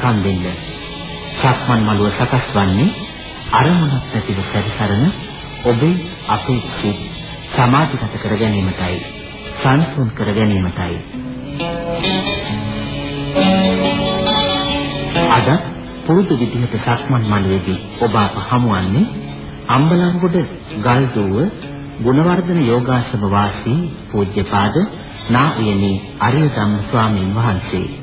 කන් දෙන්න. සක්මන් මළුව සකස් වන්නේ අරමුණක් නැතිව සැරිසරන ඔබේ අපේ සිත් සමාධිගත කර ගැනීමටයි සංසුන් කර ගැනීමටයි. අද පුරුදු විදිහට සක්මන් මළුවේදී ඔබ අප හමුවන්නේ අම්බලන්ගොඩ ගල්දුව ගුණවර්ධන යෝගාශ්‍රම වාසී පූජ්‍යපාද නා උයනේ අරිය ධම්ම ස්වාමීන් වහන්සේ.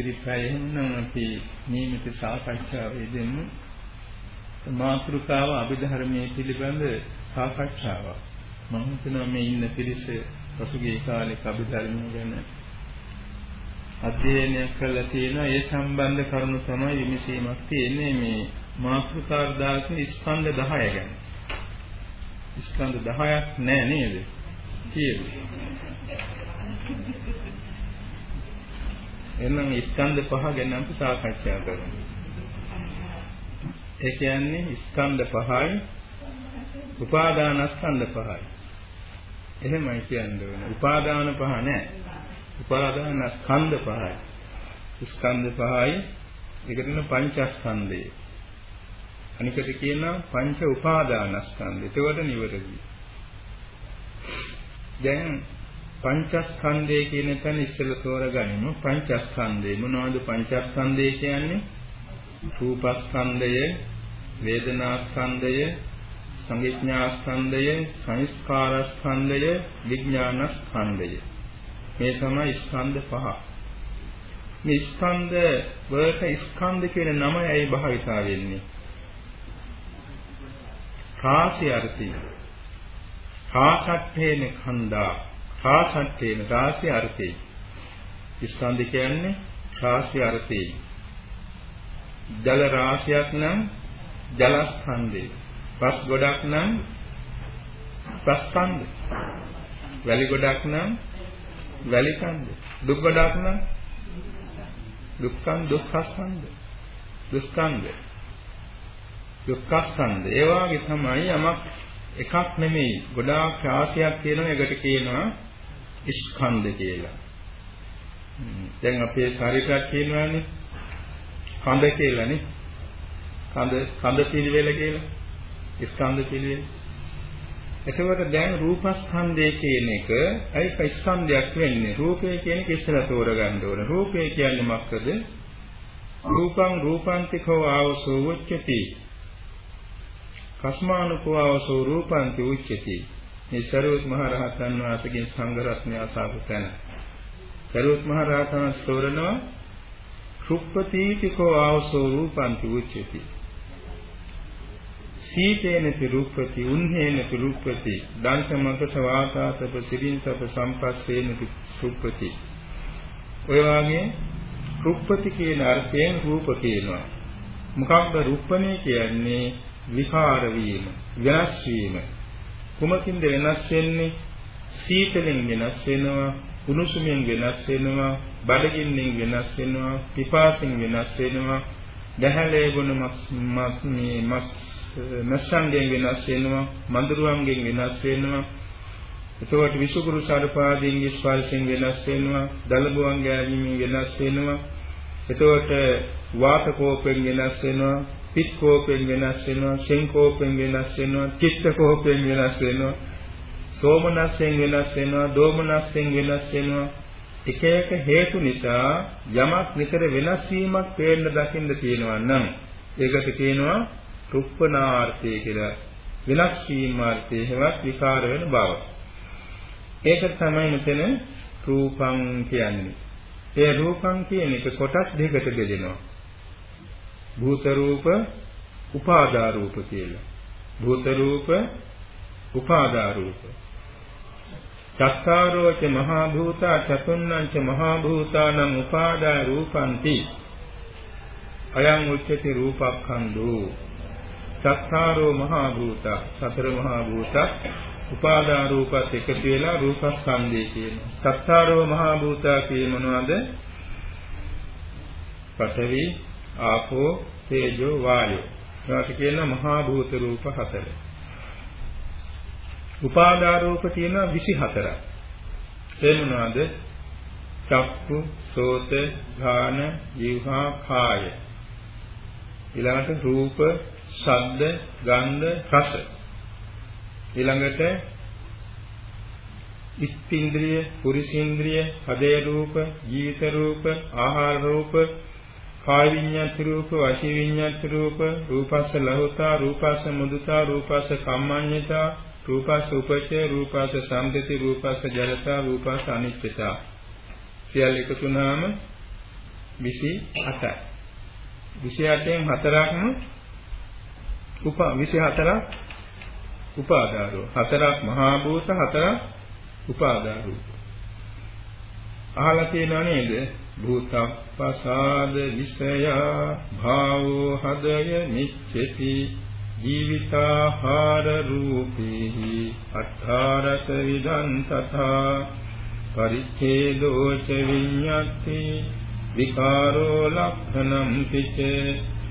ඉතිරි පැයෙන් නම් අපි නියමිත සාකච්ඡාවේ දෙමු. මාතෘකාව අභිධර්මයේ පිළිබඳ සාකච්ඡාවක්. මම හිතනවා මේ ඉන්න පිරිස පසුගිය කාලේ අභිධර්මය ගැන අධ්‍යයනය කළා තියෙනවා. ඒ සම්බන්ධ කරුණු තමයි විමසීමක් තියෙන්නේ මේ මාතෘකා දාසේ ස්කන්ධ 10 ගැන. ස්කන්ධ 10ක් නෑ නේද? තියෙන්නේ. එහෙනම් ස්කන්ධ පහ ගැන අපි සාකච්ඡා කරමු. ඒ කියන්නේ ස්කන්ධ පහයි උපාදානස්කන්ධ පහයි. එහෙමයි කියන්න ඕනේ. උපාදාන පහ නෑ. උපාදානස්කන්ධ පහයි. ස්කන්ධ පහයි ඒකට කියන පංචස්කන්ධය. අනිකට කියනවා පංච උපාදානස්කන්ධය. ඒකට නිවැරදි. දැන් පංචස්කන්ධය කියන තැන ඉස්සෙල්ලා තෝරගනිමු. පංචස්කන්ධය මොනවද පංචස්කන්ධය කියන්නේ? රූපස්කන්ධය, වේදනාස්කන්ධය, සංඥාස්කන්ධය, සංස්කාරස්කන්ධය, විඥානස්කන්ධය. මේ තමයි ස්කන්ධ පහ. මේ ස්කන්ධ වලට ස්කන්ධ කියන නමයි ඇයි භාවිතා වෙන්නේ? රාශි අර්ථය. රාසට්ඨේන khanda රාසට්ඨේන රාශි අර්ථය. ස්කන්ධ කියන්නේ රාශි අර්ථය. ජල රාශියක් නම් ජලස්කන්ධය. පස් ගොඩක් නම් පස්කන්ධය. වැලි ගොඩක් නම් වැලි කන්ද. දුක් ගොඩක් නම් දුක්ඛං දුක්ඛස්කන්ධ. දුස්කන්ධ. දුක්ඛස්කන්ධ. ඒ වාගේ තමයි යමක් එකක් නෙමෙයි ගොඩාක් රාශියක් තියෙනවා එකට කියනවා ස්කන්ධ කියලා. දැන් අපේ ශරීරයක් කියනවානේ කඳ කියලානේ. කඳ කඳ පිළිවෙල කියලා. ස්කන්ධ පිළිවෙල. එතකොට දැන් රූපස්කන්ධය කියන එක ඒක ස්කන්ධයක් වෙන්නේ. රූපය කියන එක ඉස්සලා තෝරගන්න ඕන. රූපය කියන්නේ මොකද? රූපං රූපාන්තිකෝ ආවසෝ උච්චති. කස්මානුකෝ ආවසෝ රූපාන්ති උච්චති. මේ සරුවත් මහ රහතන් වහන්සේගේ සංඝ රත්නය අසාපු තැන. සරුවත් මහ රහතන් ස්තෝරනවා රුප්පතිතිකෝ ආවසෝ රූපාන්ති උච්චති. සීතේන පිරුප්පති උන්හේන පිරුප්පති දන්සමක සවාතාතප සිරින්සප සම්පස්සේන පිරුප්පති ඔය වාගේ රුප්පති කියන අර්ථයෙන් රූප කියනවා මොකක්ද රුප්පණේ කියන්නේ විකාර වීම වෙනස් වීම කුමකින්ද වෙනස් වෙන්නේ? සීතලෙන් වෙනස් වෙනවා උණුසුමින් වෙනස් වෙනවා බඩගින්නෙන් වෙනස් වෙනවා පිපාසෙන් වෙනස් වෙනවා දැහැලේ ගුණ මස් මේ මස් නැස්සංගෙන් වෙනස් වෙනවා මඳුරුවන්ගෙන් වෙනස් වෙනවා. එතකොට විසුකුරු සර්පාදීන්ගේ ස්පර්ශයෙන් වෙනස් වෙනවා දලබුවන් ගෑවීමෙන් වෙනස් වෙනවා. එතකොට වාත කෝපෙන් වෙනස් වෙනවා පිත් කෝපෙන් වෙනස් වෙනවා සෙන් කෝපෙන් වෙනස් වෙනවා චිත්ත කෝපෙන් වෙනස් වෙනවා සෝමනස්යෙන් වෙනස් වෙනවා දෝමනස්යෙන් වෙනස් වෙනවා එක එක හේතු නිසා යමක් නිතර වෙනස් වීමක් පේන්න දකින්න තියෙනවා නම් ඒකට කියනවා රුප්පනාර්ථය කියලා වෙනස් වීම අර්ථය හෙවත් විකාර වෙන බව. ඒක තමයි මෙතන රූපං කියන්නේ. ඒ රූපං කියන එක කොටස් දෙකකට බෙදෙනවා. භූත රූප, උපාදා රූප කියලා. භූත රූප, උපාදා රූප. චක්කාරෝච මහා භූතා චතුන්නංච මහා භූතානං උපාදා රූපಂತಿ අයං උච්චති රූපක්ඛන්‍தோ චක්කාරෝ මහා භූත සතර මහා භූත උපාදා රූපත් එකතු වෙලා රූපස්කන්ධය කියනවා චක්කාරෝ මහා භූත කියේ මොනවද පඨවි ආපෝ, තේජෝ, වායෝ. ඒවට කියන මහා භූත රූප හතර. උපාදාර රූප තියෙනවා 24ක්. ඒ මොනවාද? චක්කු, සෝත, ඝාන, જીවහා, කාය. ඊළඟට රූප, ශබ්ද, ගන්ධ, රස. ඊළඟට ඉස්ත්‍ින්ද්‍රිය, පුරිසේන්ද්‍රිය, හදේ රූප, ජීවිත රූප, ආහාර රූප, කාය විඤ්ඤාති රූප, වාචී විඤ්ඤාති රූප, රූපස්ස ලහුතා, රූපස්ස මුදුතා, රූපස්ස කම්මඤ්ඤතා, රූපස්ස උපචේ, රූපස්ස සම්පති, රූපස්ස ජරතා, රූපස්ස අනිච්චතා. සියල්ල එකතු වුණාම 28යි. 28න් හතරක්ම උප 24ක් උපාදාරෝ. හතරක් මහා භූත, හතරක් උපාදාරෝ. අහලා තියෙනව නේද? භූතප්පසාද විෂයා භාවෝ හදය නිච්චති ජීවිතාහාර රූපේහි අට්ඨාරස විදං තථා පරිච්ඡේදෝ ච විඤ්ඤාති විකාරෝ ලක්ඛනම් පිච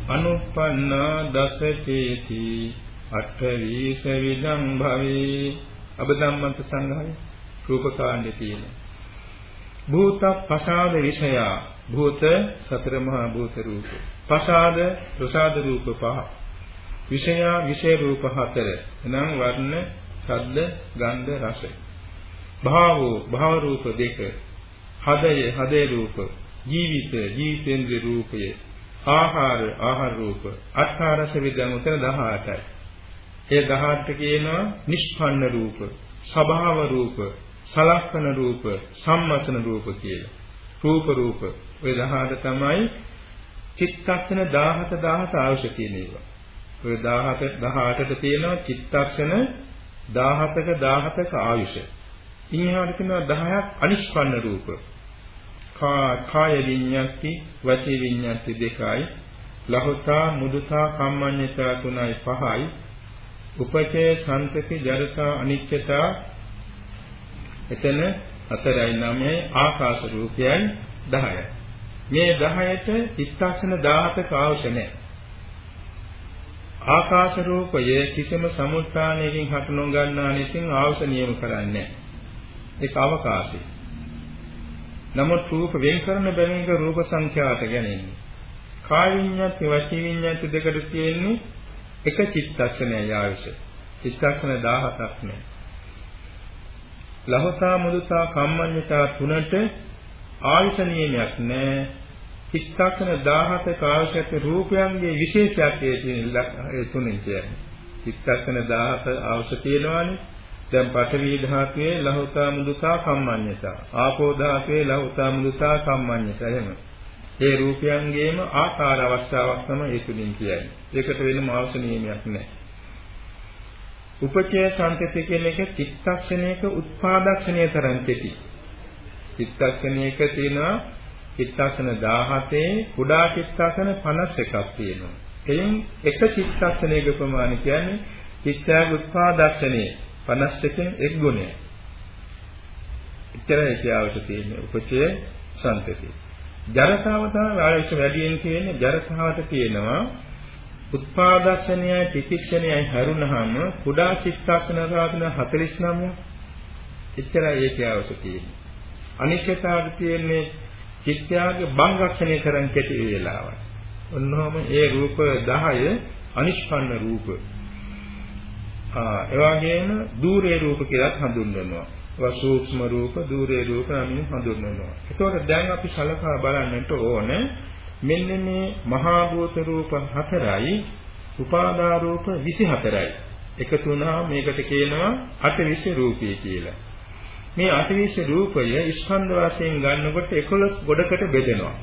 අනුප්පන්නා දසචේති අට්ඨවීස විදං භවේ අබදම්මන්ත සංඝාය රූපකාණ්ඩේ තියෙනවා භූත පසාද විෂයා. භූත සතර මහා භූත රූප. පසාද ප්‍රසාද රූප පහ. විෂයා විෂය රූප හතර. එනම් වර්ණ ශබ්ද ගන්ධ රස. භාවෝ භාව රූප දෙක. හදය හදේ රූප. ජීවිත ජීවිතේන්ද්‍ර රූපය. ආහාර ආහාර රූප. අට්ඨාරස විදන් උතර 18යි ඒ 18ට කියනවා නිෂ්පන්න රූප. ස්වභාව රූප. සලක්ෂණ රූප, සම්මසන රූප කියලා. රූප රූප. ඔය 18 තමයි චිත්තක්ෂණ 17 17 අවශ්‍ය තියෙන ඒවා. ඔය 17 18ට තියෙනවා චිත්තක්ෂණ 17ක 17ක ආයුෂ. ඉන්හාට තියෙනවා 10ක් අනිෂ්පන්න රූප. කාය විඤ්ඤාති, වචී විඤ්ඤාති දෙකයි. ලහුතා, මුදුතා, කම්මඤ්ඤතා තුනයි පහයි. උපචේ, සන්තති, ජරතා, අනිච්චතා එතන 4යි 9යි ආකාශ රූපයයි 10යි. මේ 10ට චිත්තක්ෂණ 17ක අවශ්‍ය නැහැ. ආකාශ රූපය කිසිම සමුත්ථානයකින් හට නොගන්නා නිසින් ආවස නියම කරන්නේ ඒක අවකාශي. නමුත් රූප වෙන් කරන බැවින් රූප සංඛ්‍යාත ගැනීම. කාය විඤ්ඤාති වචී විඤ්ඤාති දෙකට තියෙන්නේ එක චිත්තක්ෂණයයි අවශ්‍ය. චිත්තක්ෂණ 17ක් නෑ. ලහසා මුදුසා කම්මඤ්ඤතා තුනට ආයුෂ නියමයක් නැහැ. චිත්තක්ෂණ 17ක අවශ්‍යක රූපයන්ගේ විශේෂත්වයේ තියෙන ඒ තුනෙන් කියන්නේ. චිත්තක්ෂණ 17 අවශ්‍ය තියෙනවානේ. දැන් පඨවි ධාතුවේ ලහෝතා මුදුසා කම්මඤ්ඤතා. ආපෝ ධාතුවේ ලහෝතා මුදුසා කම්මඤ්ඤතා එහෙම. ඒ රූපයන්ගේම ආකාර අවස්ථාවක් තමයි ඒ තුنين කියන්නේ. ඒකට වෙනම අවශ්‍ය නියමයක් නැහැ. උපචය සංතති කියන එක චිත්තක්ෂණයක උත්පාදක්ෂණය තරම් කෙටි. චිත්තක්ෂණයක තියෙනවා චිත්තක්ෂණ 17 කුඩා චිත්තක්ෂණ 51ක් තියෙනවා. එයින් එක චිත්තක්ෂණයක ප්‍රමාණය කියන්නේ චිත්තයක උත්පාදක්ෂණයේ 51කින් එක් ගුණය. එච්චරයි කියාවට තියෙන්නේ උපචය සංතති. ජරතාව තමයි ආයුෂ වැඩියෙන් කියන්නේ ජරතාවට තියෙනවා උත්පාදක්ෂණයයි තිතික්ෂණයයි හැරුණාම කුඩා චිත්තක්ෂණ රාගන 49 එච්චරයි ඒකේ අවශ්‍ය තියෙන්නේ. අනිශ්චිතාවට තියෙන්නේ චිත්‍යාගේ බංගක්ෂණය කරන් කෙටි වේලාවක්. ඔන්නෝම ඒ රූප 10 අනිෂ්පන්න රූප. ආ ඒ වගේම দূරේ රූප කියලා හඳුන්වනවා. ඒවා සූක්ෂම රූප, দূරේ රූප නමින් හඳුන්වනවා. ඒතකොට දැන් අපි සලකා බලන්නට ඕනේ මෙන්න මේ මහා භූත රූප හතරයි උපාදා රූප 24යි. එකතු වුණා මේකට කියනවා අටවිස රූපය කියලා. මේ අටවිස රූපය ස්කන්ධ වශයෙන් ගන්නකොට 11 ගොඩකට බෙදෙනවා.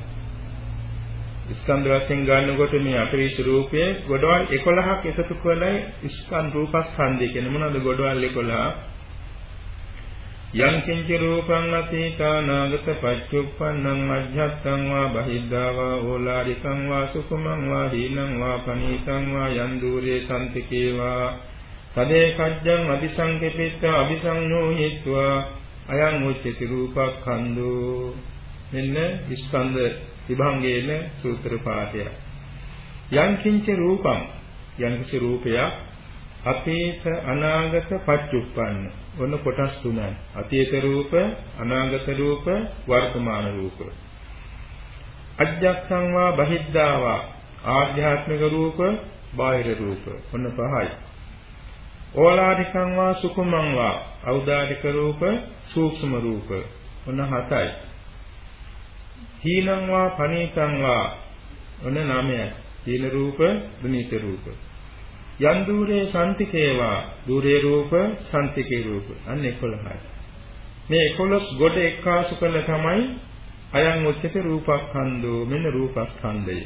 ස්කන්ධ වශයෙන් ගන්නකොට මේ අටවිස රූපය ගොඩවල් 11ක් එකතු කරලා ස්කන්ධ රූපස්කන්ධය කියන මොනවාද ගොඩවල් 11 යං කිංච රූපං අතීතා නාගත පච්චුප්පන්නං අජ්ජත්තං වා බහිද්ධා වා ඕලාරිකං වා සුකුමං වා හීනං වා පනීතං වා යන් දූරේ සම්තිකේ වා තදේ කජ්ජං අபிසංකෙපිත්ත අபிසංයෝහිත්වා අයං උච්චති රූපක්ඛන්‍දෝ මෙන්න ස්කන්ධ විභංගයේන සූත්‍ර පාඨය. යං කිංච රූපං යං කිසි රූපයක් අතීත අනාගත පච්චුප්පන්න. ඔන්න කොටස් තුනයි. අතීත රූප අනාගත රූප වර්තමාන රූප. අජ්ජක්ඛං වා බහිද්ධා වා ආධ්‍යාත්මික රූප බාහිර රූප. ඔන්න පහයි. ඕලාරිකං වා සුකුමං වා ඖදාරික රූප සූක්ෂම රූප. ඔන්න හතයි. හීනං වා පනීතං වා ඔන්න නවයයි. හීන රූප දුනීත රූප. යන් দূරේ සම්තිකේවා দূරේ රූප සම්තිකේ රූප. අන්න 11යි මේ 11 ගොඩ එක්කාසු කළ තමයි අයං උච්චත රූපස්කන්ධෝ මෙන්න රූපස්කන්ධය.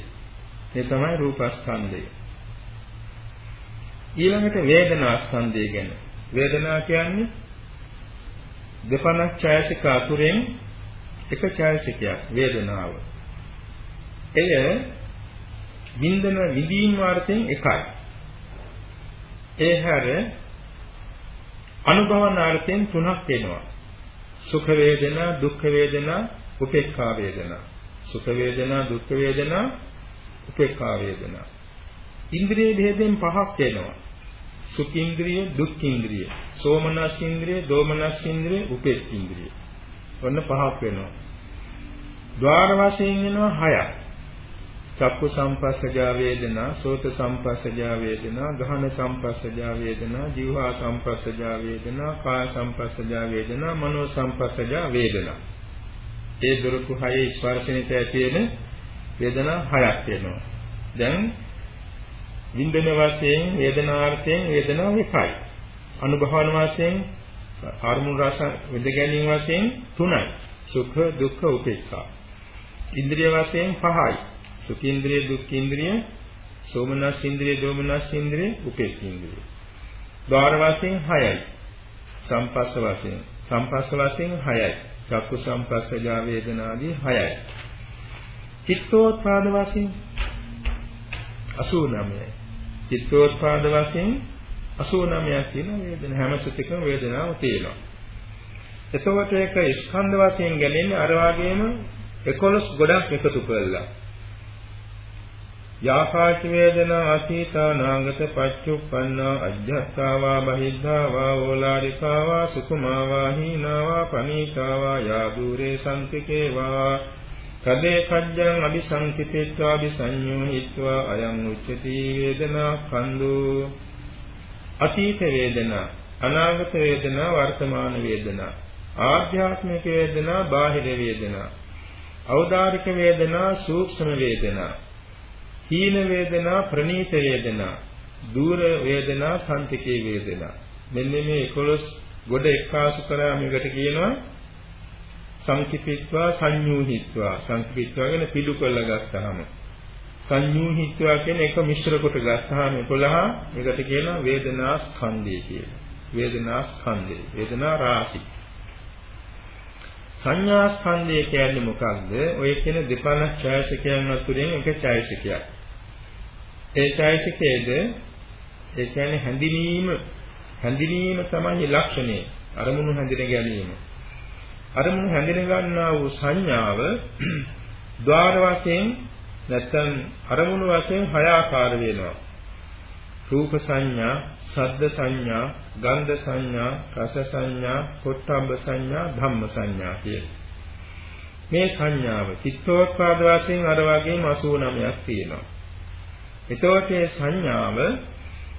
මේ තමයි රූපස්කන්ධය. ඊළඟට වේදනා ස්කන්ධය ගැන. වේදනා කියන්නේ දෙපණක් ඡායසික අතුරෙන් එක ඡායසිකයක් වේදනාව. එය වින්දන විදීම් වාර්තෙන් එකයි. ඒ හැර අනුභවනාර්ථයෙන් තුනක් වෙනවා සුඛ වේදනා දුක්ඛ වේදනා උපේක්ඛා වේදනා සුඛ වේදනා දුක්ඛ වේදනා උපේක්ඛා වේදනා ඉන්ද්‍රිය භේදයෙන් පහක් වෙනවා. සුඛ ඉන්ද්‍රිය, දුක්ඛ ඉන්ද්‍රිය, සෝමනස් ඉන්ද්‍රිය, දෝමනස් ඉන්ද්‍රිය, උපේක්ඛ ඉන්ද්‍රිය. ඔන්න පහක් වෙනවා. ద్వාර වශයෙන් වෙනවා හයක්. චක්කු සම්පස්සජා වේදනා, සෝත සම්පස්සජා වේදනා, ගහන සම්පස්සජා වේදනා, જીවහා සම්පස්සජා වේදනා, කාය සම්පස්සජා වේදනා, මනෝ සම්පස්සජා වේදනා. ඒ දොරටු හයේ ස්පර්ශනිත ඇති වෙන වේදනා හයක් වෙනවා. දැන් විඳින වශයෙන් වේදනාර්ථයෙන් වේදනාව එකයි. අනුභවන වශයෙන් අරමුණු රස විඳ ගැනීම වශයෙන් තුනයි. සුඛ දුක්ඛ උපේක්ඛා. ඉන්ද්‍රිය වශයෙන් පහයි. සුඛ ඉන්ද්‍රිය දුක්ඛ ඉන්ද්‍රිය සෝමනස් ඉන්ද්‍රිය දෝමනස් ඉන්ද්‍රිය උපේක්ඛ ඉන්ද්‍රිය. ద్వාර වශයෙන් හයයි. සම්පස්ස වශයෙන් සම්පස්ස වශයෙන් හයයි. චක්කු සම්පස්සජා වේදනාදී හයයි. චිත්තෝත්පාද වශයෙන් 89යි. චිත්තෝත්පාද වශයෙන් 89ක් තියෙන වේදන හැම සුතිකම වේදනාව තියෙනවා. එතකොට ඒක ස්කන්ධ වශයෙන් ගැලෙන්නේ අර වගේම 11 ගොඩක් එකතු කරලා. යාකාශ වේදනා අසීතා නාගත පච්චුප්පන්නා අජ්ජස්සාවා බහිද්ධාවා ඕලාරිකාවා සුකුමාවා හීනාවා පනීකාවා යාදුරේ සංතිකේවා කදේ කජ්ජං අபிසංකිතේත්වා අபிසඤ්ඤෝ හිත්වා අයං උච්චති වේදනා කන්දු අතීත වේදනා අනාගත වේදනා වර්තමාන වේදනා ආධ්‍යාත්මික වේදනා බාහිර වේදනා අවදාරික වේදනා සූක්ෂම වේදනා හීන වේදනා ප්‍රනීත වේදනා දූර වේදනා සන්තිකේ වේදනා මෙන්න මේ 11 ගොඩ එක්කාසු කරා මේකට කියනවා සංකිපිත්වා සංයූහිත්වා සංකිපිත්වා කියන පිළි කරලා ගත්තාම සංයූහිත්වා කියන එක මිශ්‍ර කොට ගත්තාම 11 ඒකට කියනවා වේදනා ස්කන්ධය කියලා. වේදනා ස්කන්ධය. වේදනා රාශි. සංඥා ස්කන්ධය කියන්නේ මොකක්ද? ඔය කියන දෙපණ ඡායසිකයන් අතුරින් එක ඡායසිකයක්. ඒ ඡායසිකයේද ඒ කියන්නේ හැඳිනීම හැඳිනීම තමයි ලක්ෂණය. අරමුණු හැඳින ගැනීම. අරමුණු හැඳින ගන්නා වූ සංඥාව ద్వාර වශයෙන් නැත්නම් අරමුණු වශයෙන් හය ආකාර වෙනවා. රූප සංඥා, ශබ්ද සංඥා, ගන්ධ සංඥා, රස සංඥා, පොට්ටම්බ සංඥා, ධම්ම සංඥා කියලා. මේ සංඥාව චිත්තෝත්පාද වශයෙන් අර වගේම 89ක් තියෙනවා. එතකොට මේ සංඥාව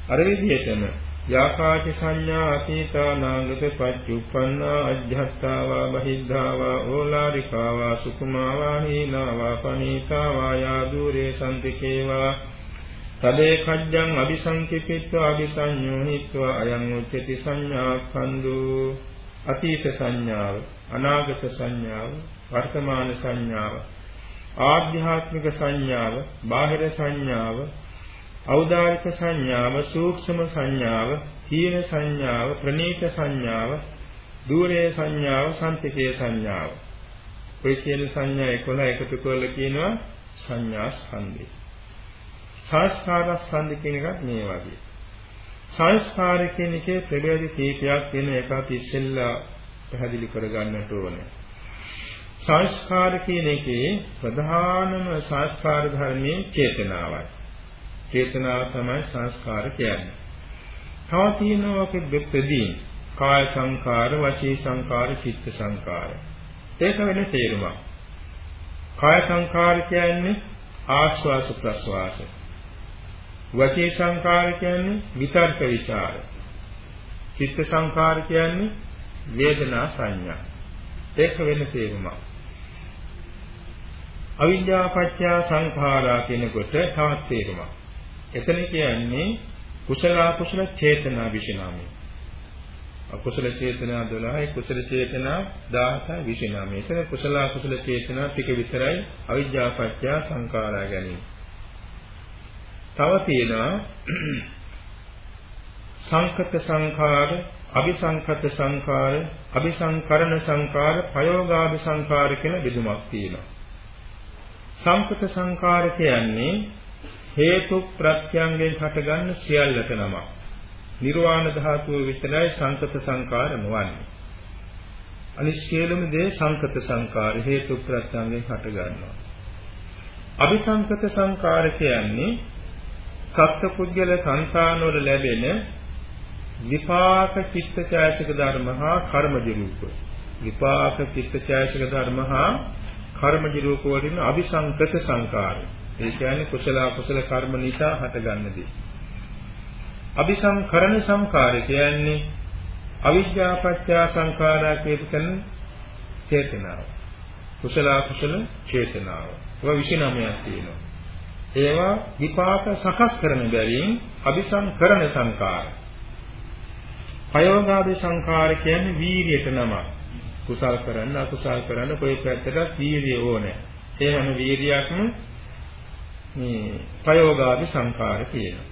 අර විදිහටම යාකාච සංඥා අතීතා නාගත පච්චුප්පන්නා අජ්ජත්තාවා බහිද්ධාවා ඕලාරිකාවා සුකුමාවා හීනාවා පනීතාවා යාදුරේ සම්තිකේවා තදේ කජ්ජං අபிසංකිපිත්වා අபிසඤ්ඤෝ හිත්වා අයං උච්චති සංඥා කන්දු අතීත සංඥාව අනාගත සංඥාව වර්තමාන සංඥාව. ආධ්‍යාත්මික සංඥාව බාහිර සංඥාව ඖදාරික සංඥාව, සූක්ෂම සංඥාව, හීන සංඥාව, ප්‍රනීත සංඥාව, දූරේ සංඥාව, සම්පිතේ සංඥාව. ඔය කියන සංඥා 11 එකතු කරලා කියනවා සංඥා ස්කන්ධය. සංස්කාර ස්කන්ධ කියන එකත් මේ වගේ. සංස්කාර කියන එකේ ප්‍රභේද කීපයක් වෙන එකක් ඉස්සෙල්ලා පැහැදිලි කරගන්නට ඕනේ. සංස්කාර කියන එකේ ප්‍රධානම සංස්කාර ධර්මයේ චේතනාවයි. චේතනාව තමයි සංස්කාර කියන්නේ. තව තියෙනවා දෙපෙදී කාය සංකාර, වචී සංකාර, චිත්ත සංකාර. ඒක වෙන තේරුමක්. කාය සංකාර කියන්නේ ආස්වාස ප්‍රස්වාස. වචී සංකාර කියන්නේ විතර්ක ਵਿਚාර. චිත්ත සංකාර කියන්නේ වේදනා සංඥා. ඒක වෙන තේරුමක්. අවිද්‍යා පත්‍ය සංඛාරා කියනකොට තවත් තේරුමක්. එතන කියන්නේ කුසල අකුසල චේතනා විශේෂණමයි. අකුසල චේතනා 12යි කුසල චේතනා 17යි 29. එතන කුසල අකුසල චේතනා ටික විතරයි අවිද්‍යා පත්‍ය සංඛාරා ගැනීම. තව තියෙනවා සංකත සංඛාර, අபிසංකත සංඛාර, අபிසංකරණ සංඛාර, ප්‍රයෝගාභි සංඛාර කියන බෙදුමක් තියෙනවා. සංකත සංඛාර කියන්නේ හේතු ප්‍රත්‍යයෙන් හටගන්න සියල්ලට නමක්. නිර්වාණ ධාතුව විතරයි සංකත සංඛාර නොවන්නේ. අනිත් සියලුම දේ සංකත සංඛාර හේතු ප්‍රත්‍යයෙන් හට ගන්නවා. අபிසංකත සංඛාර කියන්නේ සත්පුද්ගල සංසානවල ලැබෙන විපාක චිත්තචෛතසික ධර්ම හා කර්මජ රූප. විපාක චිත්තචෛතසික ධර්ම හා කර්මජ රූපවලින් අபிසංකත සංකාරය. ඒ කියන්නේ කුසල අකුසල කර්ම නිසා හටගන්න දේ. අபிසංකරණ සංකාරය කියන්නේ අවිද්‍යා පත්‍ය සංඛාරා කියන චේතනාව. කුසල අකුසල චේතනාව. ඒවා 29ක් තියෙනවා. ඒවා විපාක සකස් කරන බැවින් අபிසංකරණ සංකාරය. අයෝගාදී සංකාර කියන්නේ වීරියට නමක්. කුසල් කරන්න අකුසල් කරන්න කොයි පැත්තටත් වීරිය ඕනේ. ඒ හැම වීරියක්ම මේ ප්‍රයෝගාදී සංකාර කියනවා.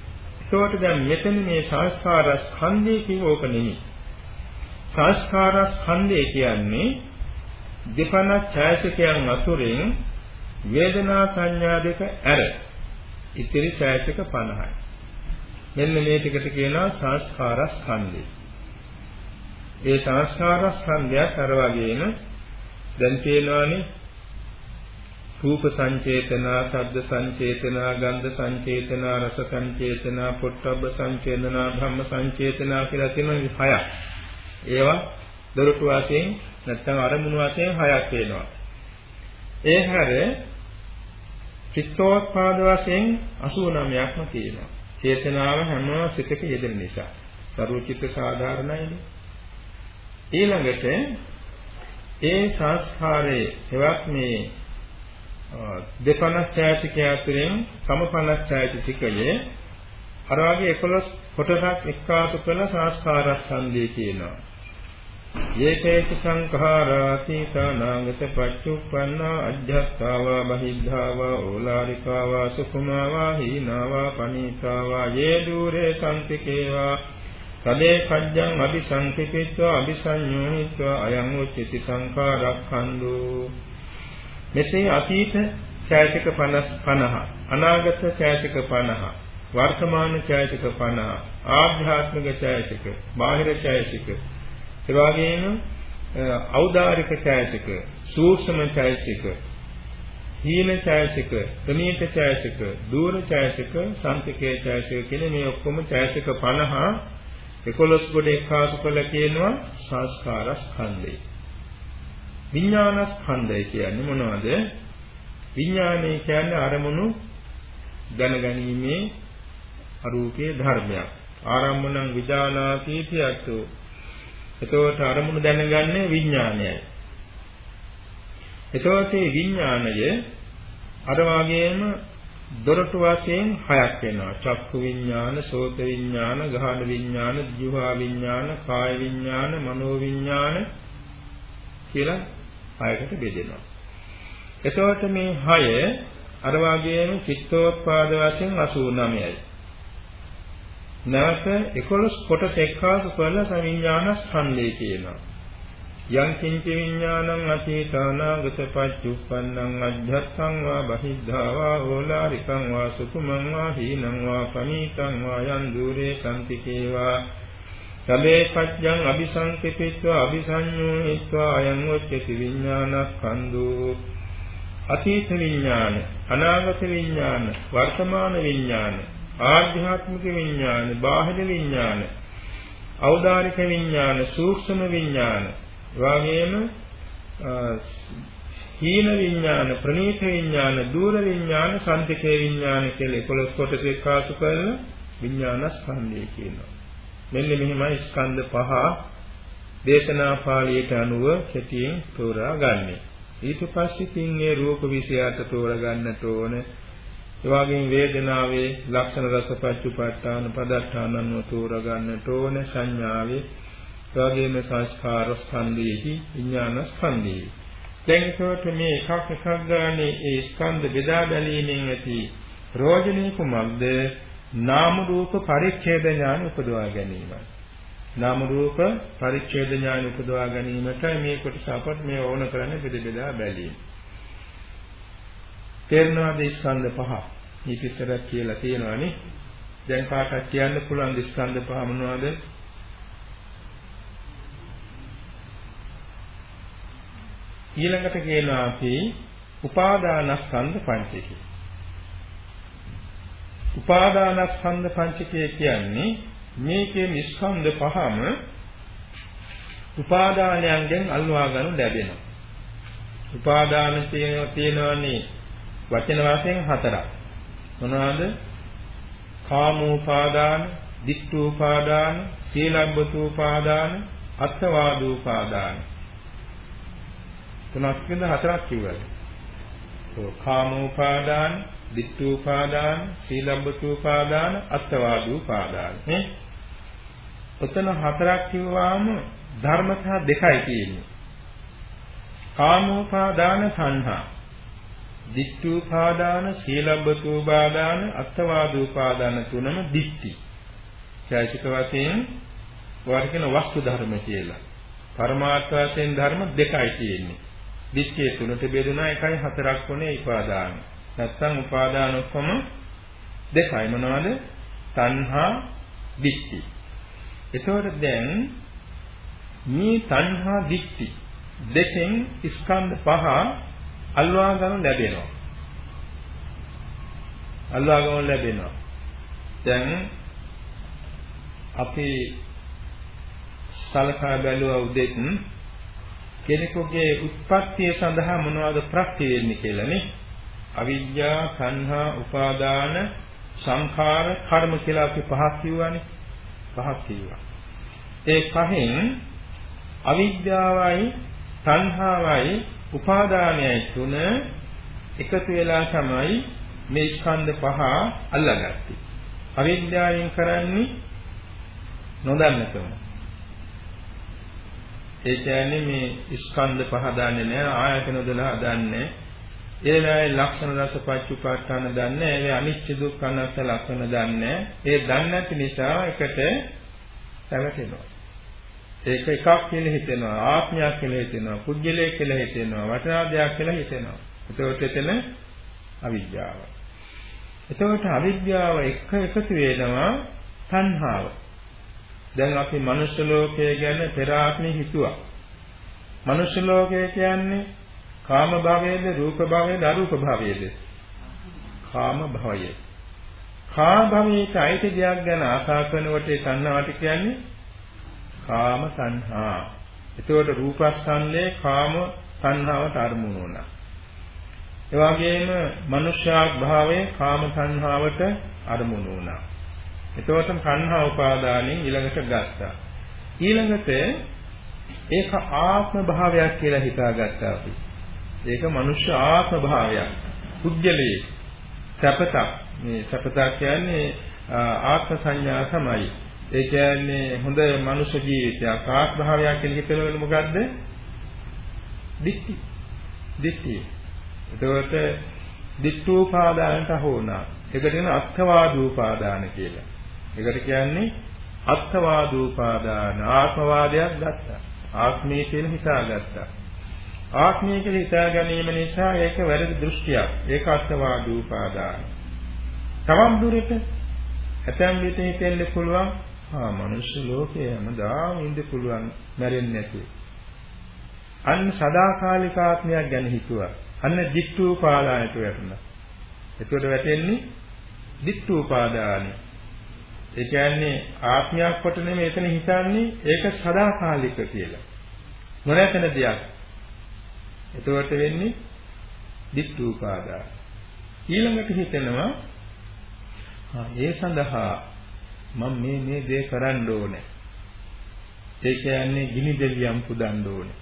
ඒකට දැන් මෙතන මේ සංස්කාර ස්කන්ධය කියෝක නෙමෙයි. සංස්කාර ස්කන්ධය කියන්නේ දෙපණ ඡායසිකයන් අතුරින් වේදනා සංඥා දෙක ඇර ඉතිරි ඡායසික 50යි. මෙන්න මේ ටිකට කියනවා සංස්කාර ස්කන්ධය. ඒ සංස්කාර ස්කන්ධයත් අර වගේම දැන් තියෙනවානේ රූප සංචේතනා, ශබ්ද සංචේතනා, ගන්ධ සංචේතනා, රස සංචේතනා, පොට්ටබ්බ සංචේතනා, ධම්ම සංචේතනා කියලා තියෙනවා හයක්. ඒවා දොරටු වශයෙන් නැත්නම් අරමුණු වශයෙන් හයක් වෙනවා. ඒ හැර චිත්තෝත්පාද වශයෙන් 89ක්ම තියෙනවා. චේතනාව හැම සිතක යෙදෙන නිසා. සරුවචිත්ත සාධාරණයිනේ. ඊළඟට ඒ සංස්කාරයේ එවක් මේ දෙපනස් ඡායතිකය අතරින් සමපනස් ඡායතිකයේ අර වගේ 11 කොටසක් එක්කාසු කළ සංස්කාරස්කන්ධය කියනවා. යේකේච සංඛාරාතීතානාගත පච්චුප්පන්නා අජ්ජත්තාවා බහිද්ධාවා ඕලාරිකාවා සුකුමාවා හීනාවා පනීතාවා යේ দূරේ සම්තිකේවා සදේ කජ්ජං අபிසංකිතත්වා අபிසඤ්ඤෝනිත්වා අයං උච්චති සංඛාරක්ඛන්‍දෝ මෙසේ අතීත ඡායසික 50 අනාගත ඡායසික 50 වර්තමාන ඡායසික 50 ආධ්‍යාත්මික ඡායසික බාහිර ඡායසික ඒ වගේම ඖදාරික ඡායසික සූක්ෂම ඡායසික හීන ඡායසික ප්‍රනීත ඡායසික දූර ඡායසික සම්තිකේ ඡායසික කියන මේ ඔක්කොම ඡායසික 50 11 කොට එකාසු කළ කියනවා සංස්කාර ස්කන්ධය විඥානස්කන්ධය කියන්නේ මොනවද? විඥානය කියන්නේ අරමුණු දැනගැනීමේ අරූපයේ ධර්මයක්. ආරම්මණං විඥානාති කියතු. එතකොට අරමුණු දැනගන්නේ විඥානයයි. එතකොට මේ විඥානය අර වාගේම දොරටු වශයෙන් හයක් වෙනවා. චක්කු විඥාන, සෝත විඥාන, ගහන විඥාන, ජීවා විඥාන, කාය විඥාන, මනෝ විඥාන කියලා හයකට බෙදෙනවා. එතකොට මේ හය අර වගේම චිත්තෝත්පාද වශයෙන් 89යි. නැවත 11 කොටස් එක්කාසු කරලා සවිඥාන ස්කන්ධය කියනවා. යං කිංච විඥානං අතීතානාගත පච්චුප්පන්නං අජ්ජත්තං වා බහිද්ධා වා ඕලාරිකං වා සුකුමං වා හීනං වා පනීතං වා යන් දුරේ සම්තිකේවා සබේ පච්ඡං අபிසංකෙපිත්වා අபிසඤ්ඤෝහිත්වා අයං උච්චති විඥානස්කන්ධෝ අතීත විඥාන අනාගත විඥාන වර්තමාන විඥාන ආධ්‍යාත්මික විඥාන, බාහිර විඥාන, ඖදාරික විඥාන, සූක්ෂම විඥාන, එවාගෙම හීන විඥාන, ප්‍රනීත විඥාන, දූර විඥාන, සම්පිතේ විඥාන කියලා 11 කොටසක් ආසු කරලා විඥාන ස්කන්ධය කියනවා. මෙන්න මෙහිමයි ස්කන්ධ පහ දේශනා පාළියට අනුව කෙටියෙන් තෝරා ගන්නේ. ඊට පස්සේ තින් ඒ රූප විෂයට තෝරා ගන්නට ඕන. ඒ වගේම වේදනාවේ ලක්ෂණ රස පච්චුපට්ඨාන පදට්ඨානන්ව තෝරා ගන්නට ඕන සංඥාවේ ඒ වගේම සංස්කාර ස්කන්ධයේහි විඥාන ස්කන්ධයේහි දැන් ඒකට මේ එකක් එකක් ගානේ ඒ ස්කන්ධ බෙදා බැලීමෙන් ඇති ප්‍රයෝජනෙ කුමක්ද නාම රූප පරිච්ඡේද ඥාන උපදවා ගැනීමයි නාම රූප පරිච්ඡේද ඥාන උපදවා ගැනීමට මේ කොටස අපට මේ ඕන කරන්නේ බෙද බෙදා බැලීම. තේරෙනවද ස්කන්ධ පහ? ඊට ඉස්සර කියලා තියෙනවානේ. දැන් කාටත් කියන්න පුළුවන් ස්කන්ධ පහ මොනවද? ඊළඟට කියනවා අපි උපාදානස්කන්ධ පංචකය. උපාදානස්කන්ධ පංචකය කියන්නේ මේකේ නිස්කන්ධ පහම උපාදානයන්ගෙන් අල්වා ගන්න ලැබෙනවා. උපාදාන තියෙනවනේ වචන වශයෙන් හතරක්. මොනවාද? කාමෝපාදාන, ditthෝපාදාන, සීලබ්බතෝපාදාන, අත්වාදෝපාදාන. තුනක් විඳ හතරක් කිව්වද? ඔව් කාමෝපාදාන, ditthෝපාදාන, සීලබ්බතෝපාදාන, අත්වාදෝපාදාන. නේ? ඔතන හතරක් කිව්වාම ධර්මතා දෙකයි තියෙන්නේ. කාමෝපාදාන සංහා දිට්ඨූපාදාන සීලබ්බතූපාදාන අත්වාදූපාදාන තුනම දිට්ඨි. ඡායික වශයෙන් වර්ගන වස්තු ධර්ම කියලා. පරමාර්ථ වශයෙන් ධර්ම දෙකයි තියෙන්නේ. දිට්ඨිය තුනට බෙදුනා එකයි හතරක් වුණේ උපාදාන. නැත්තම් උපාදාන ඔක්කොම දෙකයි මොනවද? තණ්හා දිට්ඨි. ඒතකොට දැන් මේ තණ්හා දික්ටි දෙකෙන් ස්කන්ධ පහ අල්වා ගන්න ලැබෙනවා. අල්වා ගන්න ලැබෙනවා. දැන් අපි සලකා බැලුවා උදෙත් කෙනෙකුගේ උත්පත්තිය සඳහා මොනවද ප්‍රත්‍ය වෙන්නේ කියලා නේ? අවිද්‍යා, සංහා, උපාදාන, සංඛාර, කර්ම කියලා අපි පහක් කිව්වානේ. පහක් කිව්වා. ඒ පහෙන් අවිද්‍යාවයි සංහාවයි උපාදානයයි තුන එකතු වෙලා තමයි මේ ස්කන්ධ පහ අල්ලගත්තේ. අවිද්‍යාවෙන් කරන්නේ නොදන්නකම. ඒ කියන්නේ මේ ස්කන්ධ පහ දන්නේ නැහැ ආයතන 12 දන්නේ ඒලායේ ලක්ෂණ රස පච්චුපාඨාන දන්නේ ඒ අනිච්ච දුක්ඛ අනාත්ම ලක්ෂණ දන්නේ ඒ දන්නේ නැති නිසා එකට පැවැටෙනවා ඒක එකක් කියලා හිතෙනවා ආත්මයක් කියලා හිතෙනවා පුජ්‍යලයක් කියලා හිතෙනවා වටිනා දෙයක් කියලා හිතෙනවා. එතකොට එතන අවිද්‍යාව. එතකොට අවිද්‍යාව එක එකතු වෙනවා තණ්හාව. දැන් අපි මනුෂ්‍ය ලෝකය ගැන පෙර ආත්මේ හිතුවා. මනුෂ්‍ය ලෝකය කියන්නේ කාම භවයේද රූප භවයේද අරූප භවයේද? කාම භවය. කාම භවයේ අයිති දෙයක් ගැන ආශා කරනකොට ඒ තණ්හාවට කියන්නේ කාම සංහා. එතකොට රූපස්කන්ධේ කාම සංහාවට අරමුණු වුණා. ඒ වගේම මනුෂ්‍යාක් භාවයේ කාම සංහාවට අරමුණු වුණා. එතකොට සංහා උපාදානෙන් ඊළඟට ගත්තා ඊළඟට ඒක ආත්ම භාවයක් කියලා හිතාගත්තා අපි ඒක මනුෂ්‍ය ආත්ම භාවයක්. පුද්ගලයේ සැපතක්. මේ සැපතක් කියන්නේ ආත්ම සංඥා තමයි. ඒ කියන්නේ හොඳ මනුෂ්‍ය ජීවිතයක් ආත්ම භාවයක් කියලා හිතනවල මොකද්ද? දික්ටි. දික්ටි. එතකොට දික්ඛෝපාදානට හෝනා. ඒකට කියන අත්වාදූපාදාන කියලා. ඒකට කියන්නේ අත්වාදූපාදාන ආත්මවාදයක් ගත්තා. ආත්මය කියලා හිතාගත්තා. ආත්මය කියලා හිතා ගැනීම නිසා ඒක වැරදි දෘෂ්ටියක්. ඒක අත්වාදී උපාදාන. තවම් දුරට ඇතැම් විට හිතෙන්න පුළුවන් ආ මනුෂ්‍ය ලෝකයේ හැමදාම ඉඳ පුළුවන් මැරෙන්නේ නැතුව. අන්න සදාකාලික ආත්මයක් ගැන හිතුවා. අන්න දික්ඛූපාදානයට වැටුණා. එතකොට වැටෙන්නේ dittu උපාදානයි. ඒ කියන්නේ ආත්මයක් කොට නෙමෙයි එතන හිතන්නේ ඒක සදාකාලික කියලා. නොනැතන දෙයක්. එතකොට වෙන්නේ dittu උපාදාන. ඊළඟට හිතෙනවා ඒ සඳහා මම මේ මේ දේ කරන්න ඕනේ. ඒ කියන්නේ ගිනි දෙවියන් පුදන්න ඕනේ.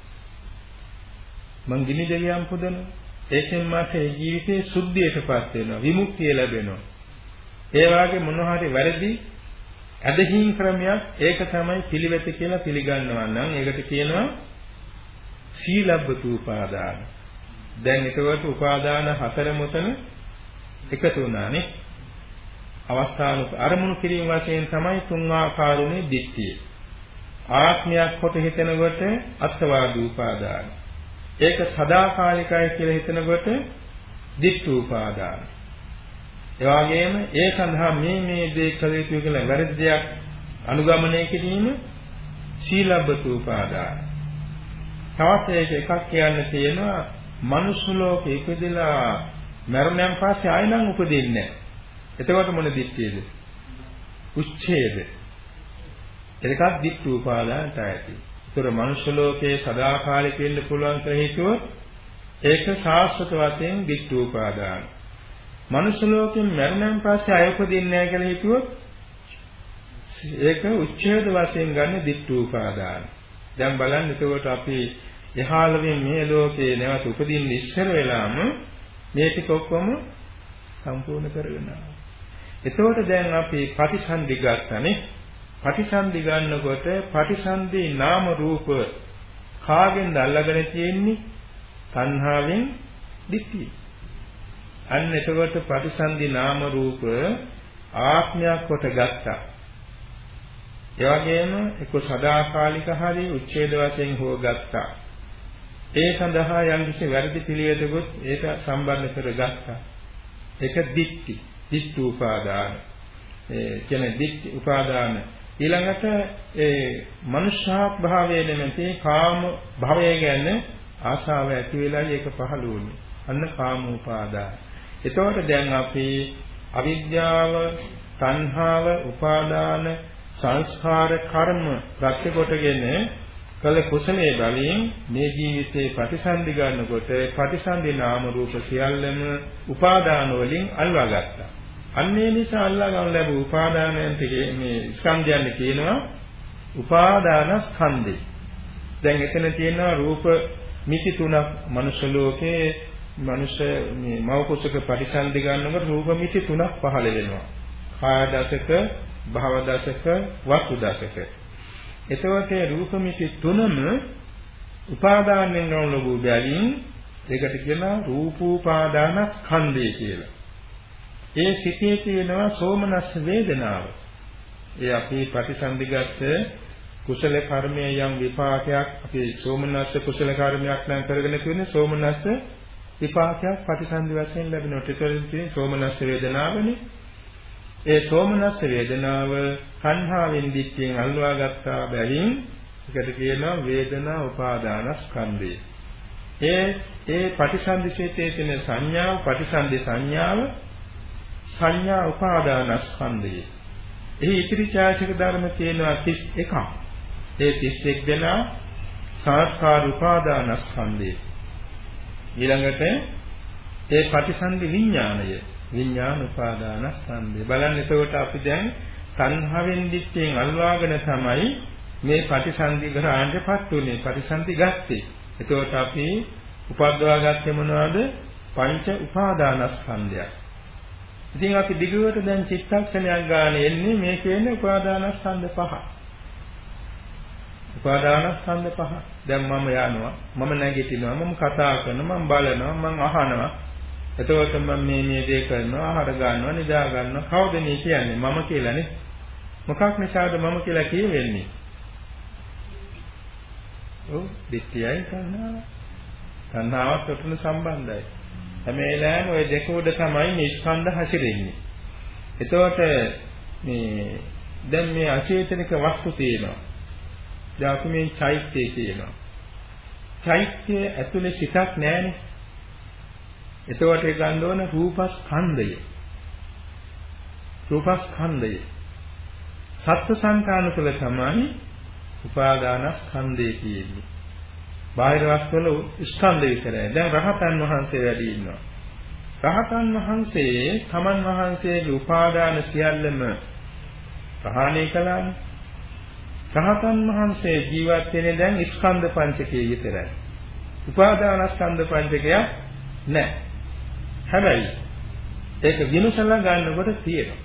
මං ගිනි දෙවියන් පුදනවා. ඒකෙන් මාසේ ජීවිතේ සුද්ධියටපත් වෙනවා, විමුක්තිය ලැබෙනවා. ඒ වාගේ මොනවා හරි වැරදි ඇදහිම් ක්‍රමයක් ඒක තමයි පිළිවෙත කියලා පිළිගන්නවා නම් ඒකට කියනවා සීලබ්බතු උපාදාන. දැන් එතකොට උපාදාන හතර මොතන එකතු වුණානේ. අවස්ථාන අරමුණු කිරීම වශයෙන් තමයි තුන් ආකාරුනේ දිට්ඨිය. ආත්මයක් කොට හිතනකොට අත්වාදී උපාදාන. ඒක සදාකාලිකයි කියලා හිතනකොට දිට්ඨි උපාදාන. ඒ වගේම ඒ සඳහා මේ මේ දේ කළ යුතු කියලා වැරදි දෙයක් අනුගමනය කිරීම සීලබ්බතු උපාදාන. තවත් ඒක එකක් කියන්න තියෙනවා මනුස්ස ලෝකෙ ඉපදලා මරණයන් පස්සේ ආයෙ නම් උපදින්නේ නැහැ. එතකොට මොන දිට්ඨියද? උච්ඡේද. ඒකත් දිට්ඨි උපාදානට ඇති. ඒතර මනුෂ්‍ය ලෝකයේ සදාකාලික වෙන්න පුළුවන් කියලා හිතුවොත් ඒක සාස්වත වශයෙන් දිට්ඨි උපාදාන. මනුෂ්‍ය ලෝකයෙන් මරණයන් පස්සේ අයපදින්නේ නැහැ කියලා හිතුවොත් ඒක උච්ඡේද වශයෙන් ගන්න දිට්ඨි උපාදාන. දැන් බලන්න එතකොට අපි එහාලෙන් මේ ලෝකේ නැවත උපදින්න ඉස්සර වෙලාම මේ ටික ඔක්කොම සම්පූර්ණ කරගෙන ආවා. එතකොට දැන් අපි ප්‍රතිසන්දි ගන්නනේ. ප්‍රතිසන්දි ගන්නකොට ප්‍රතිසන්දි නාම රූප කාගෙන්ද අල්ලගෙන තියෙන්නේ? තණ්හාවෙන් දිට්ඨිය. අන්න එතකොට ප්‍රතිසන්දි නාම රූප ආත්මයක් කොට ගත්තා. ඒ වගේම එක්ක සදාකාලික හරි උච්ඡේද වශයෙන් හෝ ගත්තා. ඒ සඳහා යම් කිසි වැරදි පිළිවෙතකුත් ඒක සම්බන්ධ කරගත්තා. ඒක දික්ටි. දික්ටි උපාදාන. ඒ කියන්නේ දික්ටි උපාදාන. ඊළඟට ඒ මනුෂ්‍යාත් භාවය නෙමෙති කාම භවය ගැන ආශාව ඇති වෙලා ඒක පහළ වුණේ. අන්න කාම උපාදාන. එතකොට දැන් අපි අවිද්‍යාව, තණ්හාව, උපාදාන, සංස්කාර, කර්ම ප්‍රත්‍ය කොටගෙන කළ කුසලයේ බලයෙන් මේ ජීවිතේ ප්‍රතිසන්දි ගන්නකොට ප්‍රතිසන්දි නාම රූප සියල්ලම උපාදාන වලින් අල්වා ගත්තා. අන්නේ නිසා අල්ලා ගන්න ලැබු උපාදානයන් ටිකේ මේ ස්කන්ධයන් කියනවා උපාදාන ස්කන්ධේ. දැන් එතන තියෙනවා රූප මිති තුනක් මනුෂ්‍ය ලෝකේ මනුෂ්‍ය මේ මව කුසක ප්‍රතිසන්දි ගන්නකොට රූප මිති තුනක් පහළ වෙනවා. කාය දශක, භව දශක, වස්තු දශක. එතකොට රූප මිති තුනම උපාදානෙන් ලැබු බැවින් ඒකට කියනවා රූපෝපාදාන ස්කන්ධය කියලා. ඒ සිතේ තියෙනවා සෝමනස්ස වේදනාව. ඒ අපි ප්‍රතිසන්දිගත කුසල කර්මයේ යම් විපාකයක් අපි සෝමනස්ස කුසල කර්මයක් නම් කරගෙන තියෙන්නේ සෝමනස්ස විපාකයක් ප්‍රතිසන්දි වශයෙන් ලැබෙනවා. ඒකවලින් තියෙන සෝමනස්ස වේදනාවනේ. ඒ සෝමනස්ස වේදනාව සංහාවෙන් දික්කෙන් අල්වා ගත්තා බැවින් ඒකට කියනවා වේදනා උපාදානස්කන්ධය. ඒ ඒ ප්‍රතිසන්දිසිතේ තියෙන සංඥාව ප්‍රතිසන්දි සංඥාව සංඥා උපාදානස්කන්ධය. එහි ඉතිරි ඡායසික ධර්ම තියෙනවා 31ක්. ඒ 31 දෙනා සංස්කාර උපාදානස්කන්ධය. ඊළඟට ඒ ප්‍රතිසන්දි විඥාණය විඥාන උපාදානස්කන්ධය. බලන්න එතකොට අපි දැන් සංහවෙන් දිත්තෙන් අල්වාගෙන තමයි මේ ප්‍රතිසන්දි ග්‍රහණයටපත් උනේ ප්‍රතිසන්දි ගත්තේ. එතකොට අපි උපද්දවා ගත්තේ මොනවද? පංච උපාදානස්කන්ධයක්. ඉතින් අපි දිගට දැන් චිත්තක්ෂණයක් ගන්න එන්නේ මේ කියන්නේ උපාදානස්කන්ධ පහ. උපාදානස්කන්ධ පහ. දැන් මම යනවා, මම නැගිටිනවා, මම කතා කරනවා, මම බලනවා, මම අහනවා, එතකොට මම මේ මේ දේ කරනවා, ආහාර ගන්නවා, නිදා ගන්නවා. කවුද මේ කියන්නේ? මම කියලානේ. මොකක් නිසාද මම කියලා කියෙන්නේ? ඔව්, දිට්ඨියයි තණ්හාව. තණ්හාවත් උතුණු සම්බන්ධයි. හැම වෙලාවෙම ওই දෙක උඩ තමයි මේ ස්කන්ධ හැසිරෙන්නේ. එතකොට මේ දැන් මේ අචේතනික වස්තු තියෙනවා. දැන් අපි මේ චෛත්‍යය තියෙනවා. චෛත්‍ය ඇතුලේ සිතක් නැහැනේ. එතකොට ඒ ගන්න ඕන රූපස්කන්ධය. රූපස්කන්ධය. සත්ත්ව සංකාන තුළ තමයි උපාදානස්කන්ධය තියෙන්නේ. බාහිර වස්තුවල ස්කන්ධ විතරයි. දැන් රහතන් වහන්සේ වැඩි ඉන්නවා. රහතන් වහන්සේ තමන් වහන්සේගේ උපාදාන සියල්ලම ප්‍රහාණය කළානේ. රහතන් වහන්සේ ජීවත් වෙන්නේ දැන් ස්කන්ධ පංචකයේ විතරයි. උපාදාන ස්කන්ධ පංචකයක් නැහැ. හැබැයි ඒක විමසලා ගන්නකොට තියෙනවා.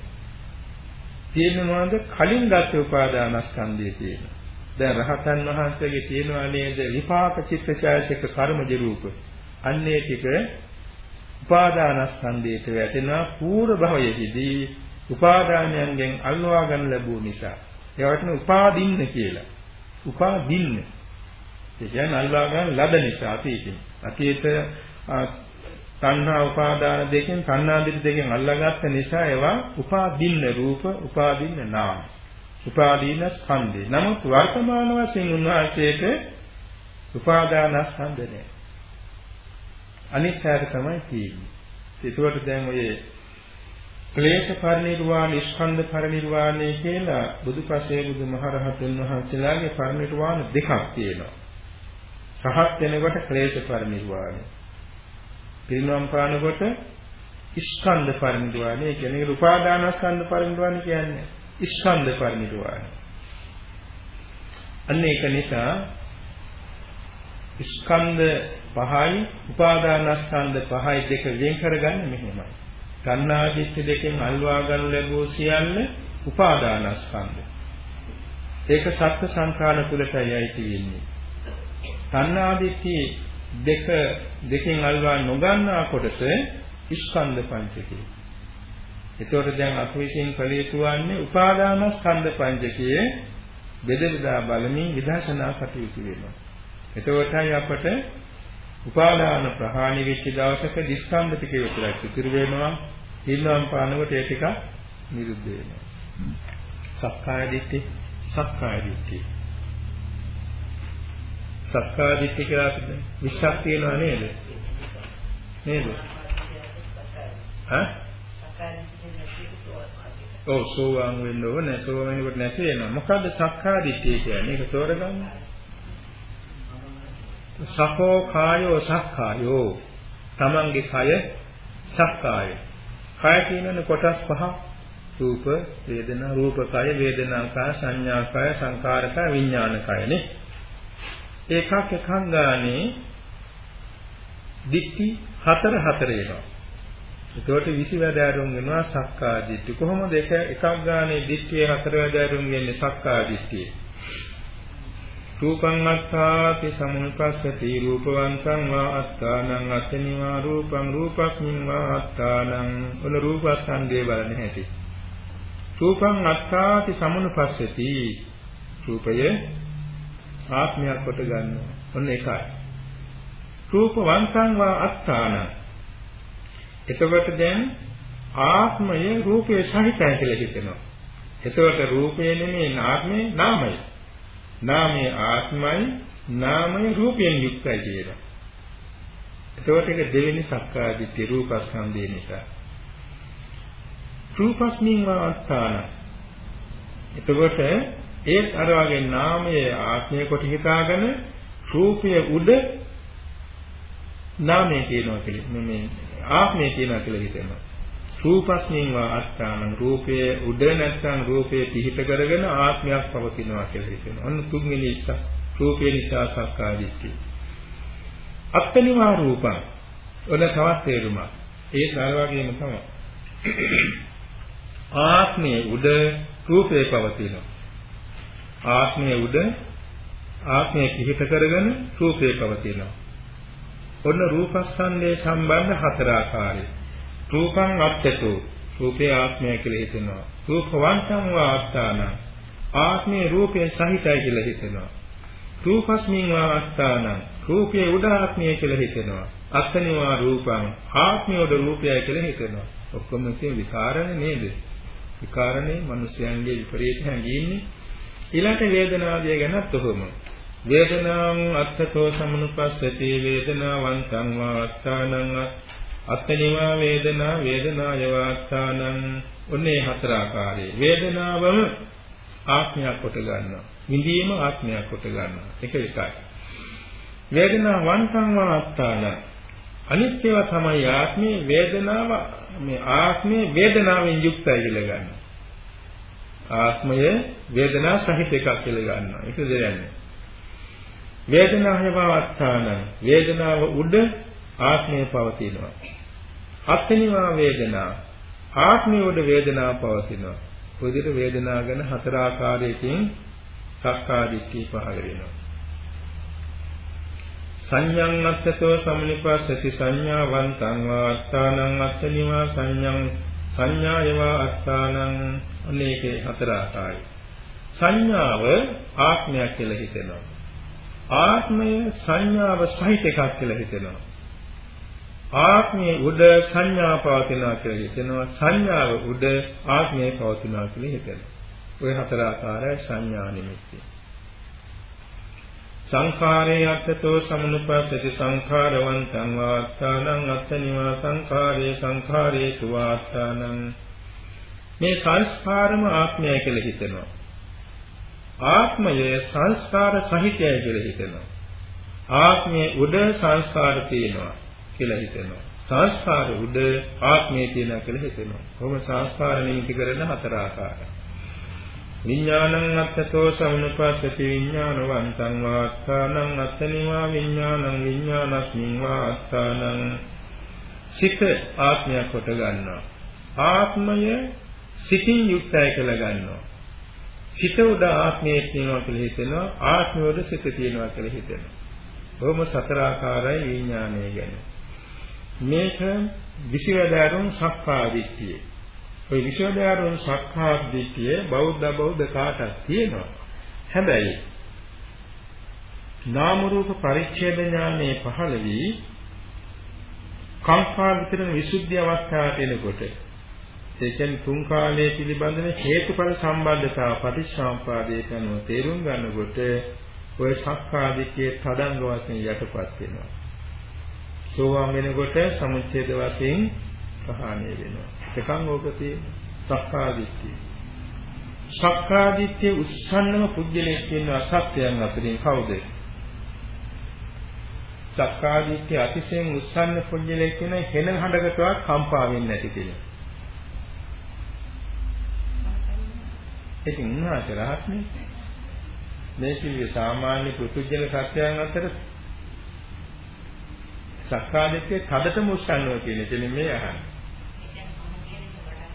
තියෙන මොනවද? කලින් ගත්ත උපාදාන ස්කන්ධය තියෙනවා. දැන් රහතන් වහන්සේගේ තියෙනවා නේද විපාක චිත්තචෛතසික කර්මජ රූප. අන්නේ ටික උපාදානස්කන්ධයට වැටෙනවා පූර්ව භවයේදී උපාදානයන්ගෙන් අල්වා ගන්න ලැබුව නිසා. ඒවට උපාදින්න කියලා. උපාදින්න. ඒ කියන්නේ අල්වා ගන්න ලද නිසා අතීතේ. අතීත තණ්හා උපාදාන දෙකෙන් තණ්හාදිට දෙකෙන් අල්ලාගත්ත නිසා ඒවා උපාදින්න රූප උපාදින්න නාම. උපාදීන ස්කන්ධේ. නමුත් වර්තමාන වශයෙන් උන්වහන්සේට උපාදාන ස්කන්ධ නැහැ. අනිත් හැට තමයි තියෙන්නේ. ඒකවට දැන් ඔය ක්ලේශ පරිනිර්වාණ ස්කන්ධ පරිනිර්වාණය කියලා බුදුපසේ බුදුමහරහතුන් වහන්සේලාගේ පරිනිර්වාණ දෙකක් තියෙනවා. රහත් වෙනකොට ක්ලේශ පරිනිර්වාණය. පිරිනවම් පානකොට ස්කන්ධ පරිනිර්වාණය කියන්නේ උපාදාන ස්කන්ධ පරිනිර්වාණය කියන්නේ ස්කන්ධ පරිනිර්වාණය. අන්න ඒක නිසා ස්කන්ධ පහයි උපාදානස්කන්ධ පහයි දෙක වෙන් කරගන්න මෙහෙමයි. කන්නාදිත්‍ය දෙකෙන් අල්වා ගන්න ලැබුව සියල්ල උපාදානස්කන්ධ. ඒක සත්‍ය සංඛාන තුලටයි ඇති වෙන්නේ. කන්නාදිත්‍ය දෙක දෙකෙන් අල්වා නොගන්නා කොටස ස්කන්ධ පංචකය. එතකොට දැන් අප විසින් කළ යුතු වන්නේ උපාදානස්කන්ධ පංචකයේ බෙදෙලා බලමින් විදර්ශනා කටයුතු වෙනවා. එතකොටයි අපට උපාදාන ප්‍රහාණි වෙච්ච දවසක දිස්කන්ධ ටික විතරක් ඉතුරු වෙනවා. ඊළඟ පානකොට ඒ ටික නිරුද්ධ වෙනවා. සක්කාය දිට්ඨි සක්කාය දිට්ඨි සක්කාය දිට්ඨි කියලා අපිට විශ්වාස තියෙනවා නේද? නේද? හා ඔව් සෝවාන් වෙන්න ඕනේ සෝවාන් වෙනකොට නැති වෙනවා. මොකද්ද සක්කාදිට්ඨිය කියන්නේ? ඒක තෝරගන්න. සකෝ කායෝ සක්කායෝ. තමන්ගේ කය සක්කාය. කය කියන්නේ කොටස් පහ. රූප, වේදනා, රූප කය, වේදනා කය, සංඥා කය, සංකාර කය, විඥාන කයනේ. ඒකක් එකක් ගානේ දික්ටි හතර හතර එනවා. ඒකට 20 වැඩෑරුම් වෙනවා සක්කා දිට්ඨි. කොහොමද එක එකක් ගානේ දිට්ඨිය හතර වැඩෑරුම් වෙන්නේ සක්කා දිට්ඨිය? රූපං අත්තාති සමුපස්සති රූපවන්තං වා අත්තානං අත්නිවා රූපං රූපස්මින් වා අත්තානං ඔන රූපස්කන්ධය බලන්න හැටි. රූපං අත්තාති සමුපස්සති රූපය ආත්මයක් කොට ගන්නවා. ඔන්න එකයි. රූපවන්තං වා අත්තානං එතකොට දැන් ආත්මය රූපයේ සහිතයි කියලා හිතෙනවා. එතකොට රූපය නෙමෙයි ආත්මය නාමය. නාමය ආත්මයි නාමය රූපයෙන් යුක්තයි කියලා. එතකොට ඒක දෙවෙනි සක්කාදිට්ඨි රූපස්කන්ධය නිසා. රූපස්මින් වාස්ථාන. එතකොට ඒත් අර වගේ නාමයේ ආත්මය කොට හිතාගෙන රූපය උඩ නාමය කියනවා කියලා. මේ ආත්මය කියනවා කියලා හිතෙනවා. රූපස්මින් වා අත්තාන රූපයේ උඩ නැත්නම් රූපයේ පිහිට කරගෙන ආත්මයක් පවතිනවා කියලා හිතෙනවා. අන්න තුන්වෙනි ඉස්ස රූපේ නිසා සක්කාය දිට්ඨිය. අත්පනිවා රූපං ඔන්න තවත් තේරුමක්. ඒ සාරවගේම තමයි. ආත්මයේ උඩ රූපේ පවතිනවා. ආත්මයේ උඩ ආත්මය පිහිට කරගෙන රූපේ පවතිනවා. ඔන්න රූපස්කන්ධයේ සම්බන්ධ හතර ආකාරයි. රූපං අත්‍යතෝ රූපේ ආත්මය කියලා හිතෙනවා. රූපවන්තං වා ආස්ථාන ආත්මේ රූපේ සහිතයි කියලා හිතෙනවා. රූපස්මින් වා ආස්ථාන රූපේ උඩ ආත්මය කියලා හිතෙනවා. අත්නිවා රූපං ආත්මයේ උඩ රූපයයි කියලා හිතෙනවා. ඔක්කොම තියෙන විකාරණේ නේද? විකාරණේ මිනිස්යන්ගේ විපරීත හැඟීන්නේ ඊළඟ වේදනාදිය ගැනත් ඔහොමයි. වේදනාං අත්තතෝ සමනුපස්සති වේදනාවන්තං වා අත්තානං අත්නිවා වේදනා වේදනාය වාස්ථානං ඔන්නේ හතර ආකාරයේ. වේදනාවම ආත්මයක් කොට ගන්නවා. විඳීම ආත්මයක් කොට ගන්නවා. එක එකයි වේදනා වන්තං වාස්ථාන අනිත්‍යව තමයි ආත්මේ වේදනාව මේ ආත්මේ වේදනාවෙන් යුක්තයි කියලා ගන්නවා. ආත්මය වේදනා සහිත එකක් කියලා ගන්නවා. ඒක දෙන්නේ. වේදනාව වාස්ථාන වේදනාව උඩ ආත්මය පවතිනවා. අත්නිවා වේදනා ආත්මයෝද වේදනාව පවතිනවා. ඔය විදිහට වේදනා ගැන හතර ආකාරයකින් සක්කාදිට්ඨිය පහළ වෙනවා. සංයං අත්තතෝ සම්නිපස්සති සංඥාවන්තං වාත්තානං අත්තනිවා සංයං සංඥායවා අත්තානං අනේකේ හතර ආකාරයි. සංඥාව ආත්මයක් කියලා හිතෙනවා. ආත්මය සංඥාව සහිත එකක් කියලා හිතෙනවා. ආත්මයේ උඩ සංඥා පවතිනවා කියලා හිතෙනවා. සංඥාව උඩ ආත්මය පවතිනවා කියලා හිතෙනවා. ඔය හතර ආකාරය සංඥා නිමිති. සංඛාරේ අත්තතෝ සමනුපස්සති සංඛාරවන්තං වාත්තානං අත්තනිවා සංඛාරේ සංඛාරේ සුවාත්තානං. මේ සංස්කාරම ආත්මය කියලා හිතෙනවා. ආත්මය සංස්කාර සහිතයි කියලා හිතෙනවා. ආත්මයේ උඩ සංස්කාර තියෙනවා. කියලා හිතෙනවා. සංස්කාර උඩ ආත්මය තියෙනවා කියලා හිතෙනවා. කොහොම සංස්කාර නිමිති කරන හතර ආකාරය. විඥානං අත්තතෝ සමුපස්සති විඥානවන්තං වාත්තානං අත්තනිවා විඥානං විඥානස්මින් වාත්තානං සිත ආත්මයක් කොට ගන්නවා. ආත්මය සිතින් යුක්තයි කියලා ගන්නවා. සිත උඩ ආත්මය තියෙනවා කියලා හිතෙනවා. ආත්මය උඩ සිත තියෙනවා කියලා හිතෙනවා. බොහොම සතර ආකාරයි විඥානය ගැන. මේක විශේෂදාරුන් සක්කාදිට්ඨිය. ওই විශේෂදාරුන් සක්කාදිට්ඨිය බෞද්ධ බෞද්ධ කාටත් තියෙනවා. හැබැයි නාම රූප පරිච්ඡේද ඥානයේ පහළ වී කම්පා විතරන විසුද්ධි අවස්ථාවට එනකොට ඒ කියන්නේ තුන් කාලයේ පිළිබඳව හේතුඵල සම්බන්ධතාව පටිච්චසමුපාදයට අනුව තේරුම් ගන්නකොට ඔය සක්කාදිට්ඨියේ තදංග වශයෙන් යටපත් වෙනවා. සෝවාන් වෙනකොට සමුච්ඡේද වශයෙන් ප්‍රහාණය වෙනවා. එකන් ඕක තියෙන සක්කාදිට්ඨිය. සක්කාදිට්ඨිය උස්සන්නම පුද්ගලයෙක් කියන අසත්‍යයන් අතරින් කවුද? සක්කාදිට්ඨිය අතිශයින් උස්සන්න පුද්ගලයෙක් කියන හෙන හඬකටවත් කම්පා වෙන්නේ නැති කෙනෙක්. ඉතින් උන්වහන්සේ රහත් නේ. මේ කිව්වේ සාමාන්‍ය පුදුජන සත්‍යයන් අතර සක්කාදිට්ඨිය කඩටම උස්සන්නවා කියන එක මේ අහන්නේ.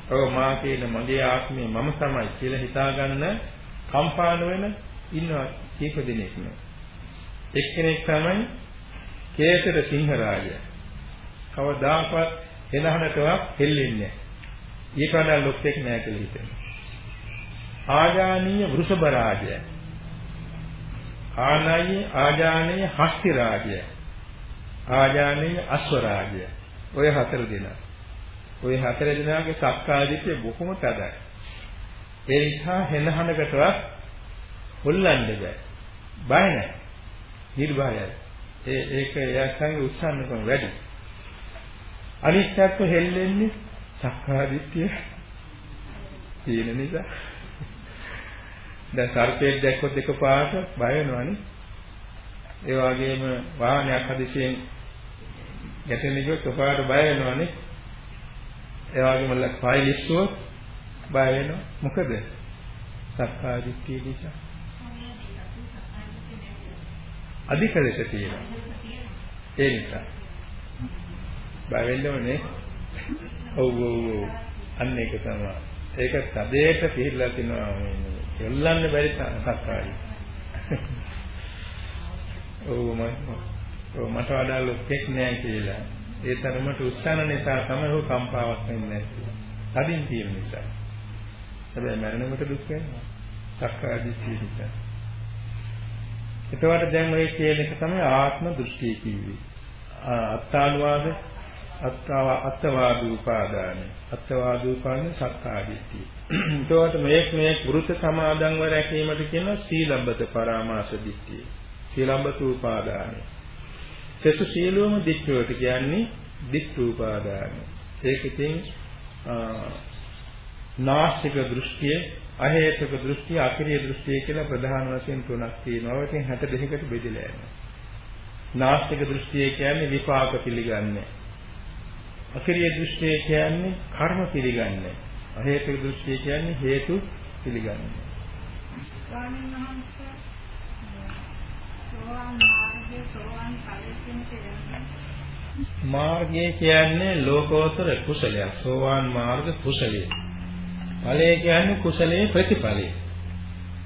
ඔව් මා කියන මගේ ආත්මය මම තමයි කියලා හිතාගන්න කම්පාන වෙන ඉන්නවා කීප දෙනෙක් නේ. එක්කෙනෙක් තමයි කේසර සිංහරාජය. කවදාකවත් එනහනටවත් හෙල්ලෙන්නේ නැහැ. ඊට වඩා ලොක්ෙක් නෑ කියලා හිතෙනවා. ආජානීය වෘෂභ රාජය. ආනයි ආජානීය හස්ති රාජය. ආජානීය අස්වරාජය. ඔය හතර දෙනා. ඔය හතර දෙනාගේ සක්කාදිට්ඨිය බොහොම තදයි. ඒ නිසා හෙනහනකටවත් හොල්ලන්න බෑ. බය නැහැ. නිර්භයයි. ඒ ඒක එයාගේ උත්සන්නකම වැඩි. අනිත්‍යත්ව හෙල්ලෙන්නේ සක්කාදිට්ඨිය තියෙන නිසා. දැන් සර්පයෙක් දැක්කොත් එකපාරට බය වෙනවනේ. ඒ වගේම වාහනයක් හදිසියෙන් ගැටෙන්න ගියොත් ඔපාට බය වෙනවනේ. ඒ වගේම ෆයිලිස්සුවොත් බය වෙනවා. මොකද? සක්කාය දිට්ඨිය නිසා. අධික ලෙස තියෙනවා. ඒ නිසා. බය වෙන්න ඕනේ. ඔව් ඔව් ඔව්. අන්න ඒක තමයි. ඒක තදේට පිළිලා තිනවා මේ යොල්ලන්න බැරි සක්කාය. ඔව් මම ඔව් මට වඩා ලොක්ෙක් නෑ කියලා. ඒ තරමට උත්සාහ නිසා තමයි ඔහු කම්පාවක් වෙන්නේ නැත්තේ. කඩින් තියෙන නිසා. හැබැයි මරණයට දුක් වෙනවා. සක්කාය දිට්ඨිය නිසා. එතකොට දැන් ඔය කියන එක තමයි ආත්ම දෘෂ්ටි කිව්වේ. අත්තානුවාද අත්තාව අත්වාද උපාදාන. අත්වාද උපාදාන සක්කාය දිට්ඨිය. එතකොට මේ මේ පුරුත සමාදන්ව රැකීමට කියන සීලබ්බත පරාමාස දිට්ඨිය. සීලබ්බත උපාදානයි. සෙසු සීලවම දිට්ඨියට කියන්නේ දික්ඛූපාදාන. ඒක ඉතින් නාස්තික දෘෂ්ටිය, අහේතුක දෘෂ්ටිය, අකිරිය දෘෂ්ටිය කියලා ප්‍රධාන වශයෙන් තුනක් තියෙනවා. ඒකෙන් 62කට බෙදලා යනවා. නාස්තික දෘෂ්ටිය කියන්නේ විපාක පිළිගන්නේ. අකිරිය දෘෂ්ටිය කියන්නේ කර්ම පිළිගන්නේ. අහේතුක දෘෂ්ටිය කියන්නේ හේතු පිළිගන්නේ. ස්වාමීන් වහන්සේ සෝවාන් මාර්ගයේ සෝවාන් ඵලයෙන් මාර්ගය කියන්නේ ලෝකෝත්තර කුසලයක්. සෝවාන් මාර්ග කුසලය. ඵලය කියන්නේ කුසලයේ ප්‍රතිඵලය.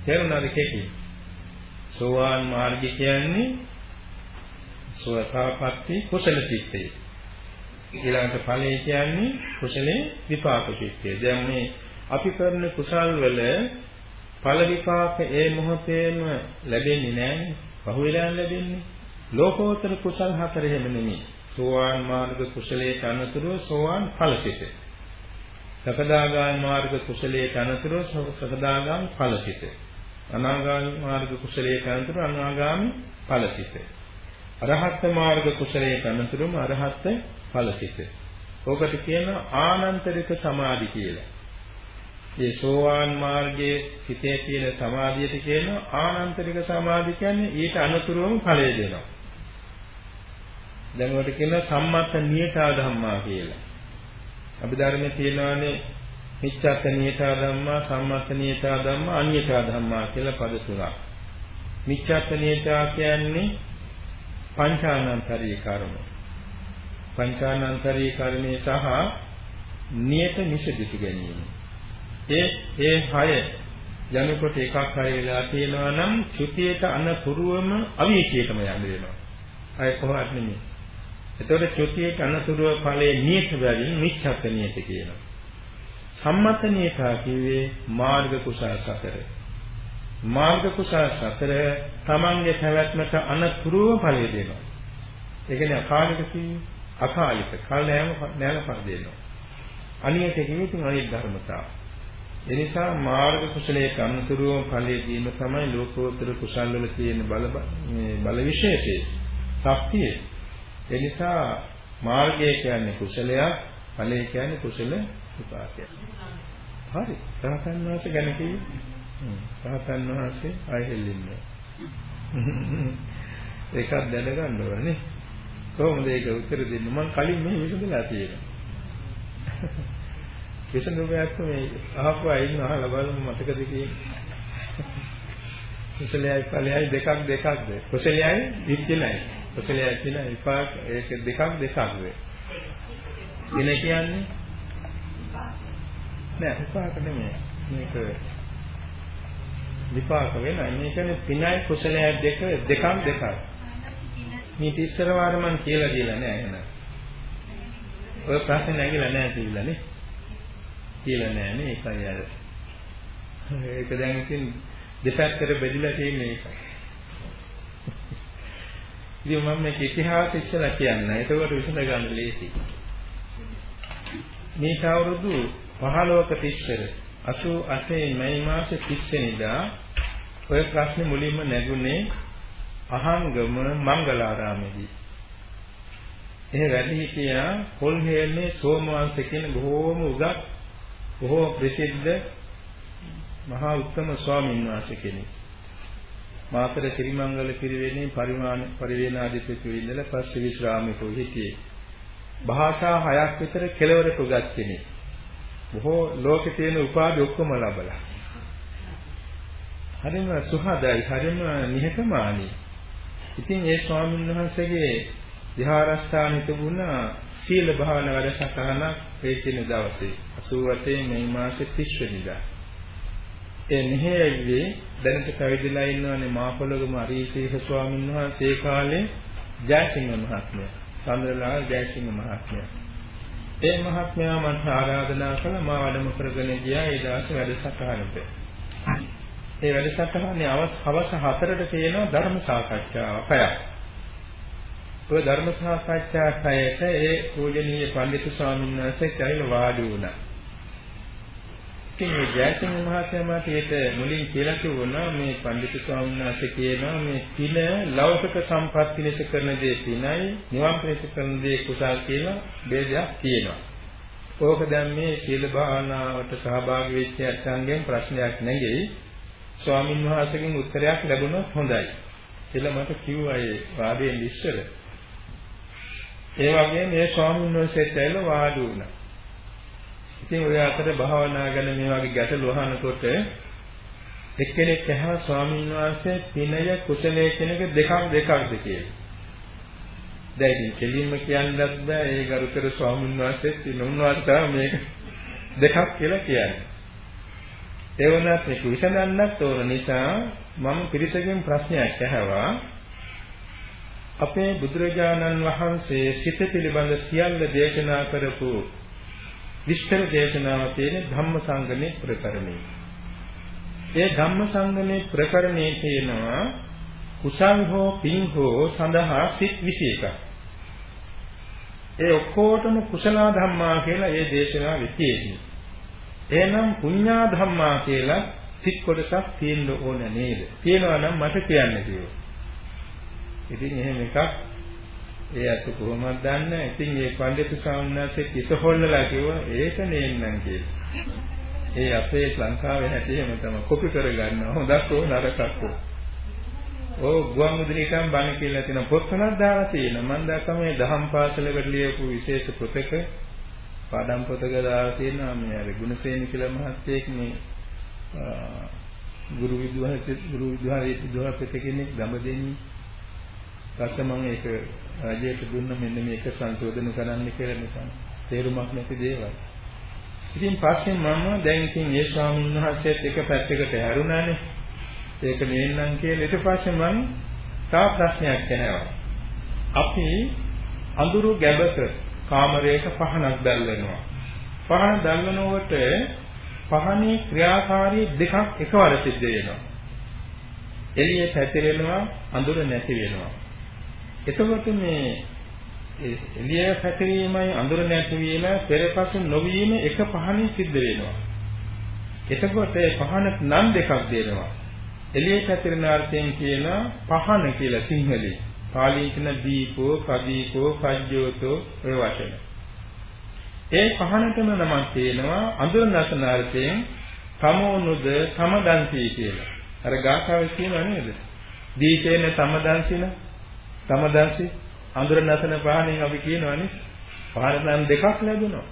තේරුණාද කෙටි? සෝවාන් මාර්ගය කියන්නේ සෝතාපට්ටි කුසල චිත්තය. ඊළඟට ඵලය කියන්නේ කුසලේ විපාක චිත්තය. දැන් මේ අපි කරන කුසල් වල ඵල විපාක ඒ මොහොතේම ලැබෙන්නේ නැහැ. පහුවෙලා ලැබෙන්නේ. ලෝකෝත්තර කුසල් හතර එහෙම නෙමෙයි. සෝවාන් මාර්ග කුසලයේ අනතුරුව සෝවාන් ඵලසිත. සකදාගාමී මාර්ග කුසලයේ අනතුරුව සකදාගාමී ඵලසිත. අනාගාමී මාර්ග කුසලයේ අනතුරුව අනාගාමී ඵලසිත. අරහත් මාර්ග කුසලයේ අනතුරුවම අරහත් ඵලසිත. ඕකට කියනවා ආනන්තරික සමාධි කියලා. මේ සෝවාන් මාර්ගයේ සිටේ තියෙන සමාධියට කියනවා ආනන්තරික සමාධි කියන්නේ ඊට අනුතුරුවම ඵලය දෙනවා. දැන් ඔකට කියනවා සම්මත නියතා ධම්මා කියලා. අපි ධර්මයේ තියෙනවානේ මිච්ඡත් නියතා ධම්මා, සම්මත නියතා ධම්මා, අනියතා ධම්මා කියලා පද තුනක්. මිච්ඡත් නියතා කියන්නේ පංචානන්තරී කර්ම. පංචානන්තරී කර්මේ සහ නියත නිෂිදිත ගැනීම. ඒ ඒ හය යනකොට එකක් හය වෙලා තියෙනවා නම් චුතියට අනතුරුවම අවීචයටම යන්න වෙනවා. අය කොහොමද නෙමෙයි. එතකොට චුතියට අනතුරුව ඵලයේ නියත බැවින් මිච්ඡත් නියත කියනවා. සම්මත නියතා කිව්වේ මාර්ග කුසල සතර. මාර්ග කුසල සතර තමන්ගේ පැවැත්මට අනතුරුව ඵලය දෙනවා. ඒ කියන්නේ අකාලික කිව්වේ අකාලික කල් නෑම නෑල පර දෙනවා. අනියත කිව්වේ අනිත් ධර්මතාව. එනිසා මාර්ග කුසලයේ අනුතුරුවම ඵලයේ දීම තමයි ලෝකෝත්තර කුසල් වල තියෙන බල මේ බල විශේෂය. ශක්තිය. එනිසා මාර්ගය කියන්නේ කුසලයක්, ඵලය කියන්නේ කුසල විපාකයක්. හරි. රහතන් වහන්සේ ගැන කිව්වේ. රහතන් වහන්සේ ආයෙ හෙල්ලෙන්නේ. ඒකත් දැනගන්න ඕනේ. කොහොමද ඒක උත්තර දෙන්නේ? මම කලින් මෙහෙ විසඳලා තියෙනවා. විසඳුමක් මේ අහපුවා ඉන්න අහලා බලමු මතකද කියන්නේ. කුසලයයි ඵලයයි දෙකක් දෙකක්ද? කුසලයයි විච්චලයි. කුසලයයි කියන විපාක ඒක දෙකක් දෙකක්ද? දින කියන්නේ නෑ විපාක නෙමෙයි. මේක විපාක වෙනයි. මේ කියන්නේ පිනයි කුසලයයි දෙක දෙකක් දෙකක්. මේ තිස්සර වාර මං කියලා දීලා නෑ එහෙනම්. ඔය ප්‍රශ්නේ නැගිලා නෑ කියලා නේ. කියලා නෑනේ ඒකයි අර. ඒක දැන් ඉතින් දෙපැත්තට බෙදලා තියෙන එකයි. ඉතින් මම මේක ඉතිහාස ඉස්සලා කියන්න. ඒකවට විසඳ ගන්න ලේසි. මේ අවුරුදු 15ක ඉස්සර 88 මැයි මාසේ 30 වෙනිදා ඔය ප්‍රශ්නේ මුලින්ම නැගුණේ අහංගම මංගලාරාමේදී. එහෙ වැඩි හිටියා පොල්හේල්නේ සෝමවංශ කියන බොහෝම උගත් බොහෝ ප්‍රසිද්ධ මහා උත්තම ස්වාමීන් වහන්සේ කෙනෙක්. මාතර ශ්‍රීමංගල පිරිවෙනේ පරිමාණ පරිවේනාධිපතිව ඉඳලා පස්සේ විශ්‍රාමිකව හිටියේ. භාෂා හයක් විතර කෙලවරට උගත් කෙනෙක්. බොහෝ ලෝකේ තියෙන උපාධි ඔක්කොම ලබලා. හරිම සුහදයි, හරිම නිහතමානී. ඉතින් ඒ ස්වාමීන් වහන්සේගේ විහාරස්ථානෙ තිබුණා සීල භාවනා වැඩසටහනක් ඒ කියන දවසේ 88 මේ මාසේ 30 වෙනිදා. ඒ මෙහෙයවිදී දැනට පැවිදිලා ඉන්නවනේ මාපොළගම අරීසීහ ස්වාමීන් වහන්සේ කාලේ ජයසිංහ මහත්මයා. චන්ද්‍රලාල් ජයසිංහ මහත්මයා. ඒ මහත්මයා මට ආරාධනා කළා මා වැඩම කරගෙන ගියා ඒ දවසේ වැඩසටහනට. ඒ වැඩසටහනේ අවස් 4ට තියෙන ධර්ම සාකච්ඡාව පැයක්. ඔය ධර්ම සාකච්ඡාසයට ඒ පූජනීය පඬිතු ස්වාමීන් වහන්සේ කයිල වාඩි වුණා. ඉතින් මේ ජයසිංහ මහත්මයා මට ඒක මුලින් කියලා කිව්වොනා මේ පඬිතු ස්වාමීන් වහන්සේ කියනවා මේ පින ලෞකික සම්පත් පිණිස කරන දේ පිනයි නිවන් පිණිස කරන දේ කුසල් කියලා ભેදයක් තියෙනවා. ඕක දැන් මේ සීල භාවනාවට සහභාගී වෙච්ච අත්ංගෙන් ප්‍රශ්නයක් නෙගෙයි. ස්වාමීන් වහන්සේගෙන් උත්තරයක් ලැබුණොත් හොඳයි. කියලා මට කිව්වා ඒ වාදයෙන් ඉස්සර. ඒ වගේම මේ ස්වාමීන් වහන්සේත් ඇවිල්ලා වාඩි වුණා. ඉතින් ඔය අතර භාවනා ගැන මේ වගේ ගැටලු අහනකොට එක්කෙනෙක් ඇහුවා ස්වාමීන් වහන්සේ පිනය කුසලයේ කෙනෙක් දෙකක් දෙකක්ද කියලා. දැන් ඉතින් කෙලින්ම කියන්නත් බෑ ඒ ගරුතර ස්වාමීන් වහන්සේත් උන්වහන්සේ තමයි මේක දෙකක් කියලා කියන්නේ. ඒ වුණත් මේක විසඳන්නත් ඕන නිසා මම පිරිසකින් ප්‍රශ්නයක් ඇහුවා. අපේ බුදුරජාණන් වහන්සේ සිත පිළිබඳ සියල්ල දේශනා කරපු විස්තර දේශනාව තියෙන ධම්මසංගමේ ප්‍රකරණේ. ඒ ධම්මසංගමේ ප්‍රකරණේ තියෙනවා කුසල් හෝ පින් හෝ සඳහා සිත් 21ක්. ඒ ඔක්කොටම කුසල ධම්මා කියලා ඒ දේශනාවේ තියෙනවා. එහෙනම් පුඤ්ඤා ධම්මා කියලා සිත් කොටසක් තියෙන්න ඕන නේද? තියෙනවා නම් මට කියන්න කිව්වා. ඉතින් එහෙම එකක් ඒ අත කොහොමද දන්නේ? ඉතින් මේ පඬිතු සාමණේරසේ කිස හොල්ලලා කිව්වා ඒක නේන්නම් කියලා. ඒ අපේ ලංකාවේ හැටි එහෙම තමයි කොපි කරගන්නවා. හොඳක් හෝ නරකක් හෝ. ඕ ගුවන් විදුලිකම් බණ කියලා තියෙන පොත්වලක් දාලා තියෙනවා. මම දැක්කම මේ දහම් පාසලකට ලියපු විශේෂ පොතක පාඩම් පොතක දාලා තියෙනවා මේ අර ගුණසේන කියලා මහත්තයෙක් මේ ගුරු විද්‍යාවේ ගුරු විද්‍යාවේ විද්‍යාපති කෙනෙක් දඹදෙනි ඊපස්සේ මම ඒක රජයට දුන්න මෙන්න මේක සංශෝධන කරන්න කියලා නිසා තේරුමක් නැති දේවල්. ඉතින් පස්සේ මම දැන් ඉතින් ඒ ස්වාමීන් වහන්සේත් එක පැත්තකට හැරුණානේ. ඒක නෙන්නම් කියලා ඊට පස්සේ මම තව ප්‍රශ්නයක් ඇහුවා. අපි අඳුරු ගැබක කාමරයක පහනක් දැල්වෙනවා. පහන දැල්වනකොට පහනේ ක්‍රියාකාරී දෙකක් එකවර සිද්ධ වෙනවා. එළිය පැතිරෙනවා අඳුර නැති වෙනවා. එතකොට මේ එළිය පැතිරීමයි අඳුර නැතිවීම පෙරපසු නොවීම එක පහනින් සිද්ධ වෙනවා. එතකොට පහනක් නම් දෙකක් දෙනවා. එළිය පැතිරෙන අර්ථයෙන් කියන පහන කියලා සිංහලෙන්. පාලියෙන් කියන දීපෝ, කදීපෝ, කජ්ජෝතෝ ඔය වචන. ඒ පහනටම නමක් තියෙනවා අඳුර නැසන අර්ථයෙන් තමෝනුද තමදන්සී කියලා. අර ගාථාවේ කියනවා නේද? දීපේන තමදන්සින තමදන්සි අඳුර නැසන පහනෙන් අපි කියනවානේ පහන නම් දෙකක් ලැබුණා.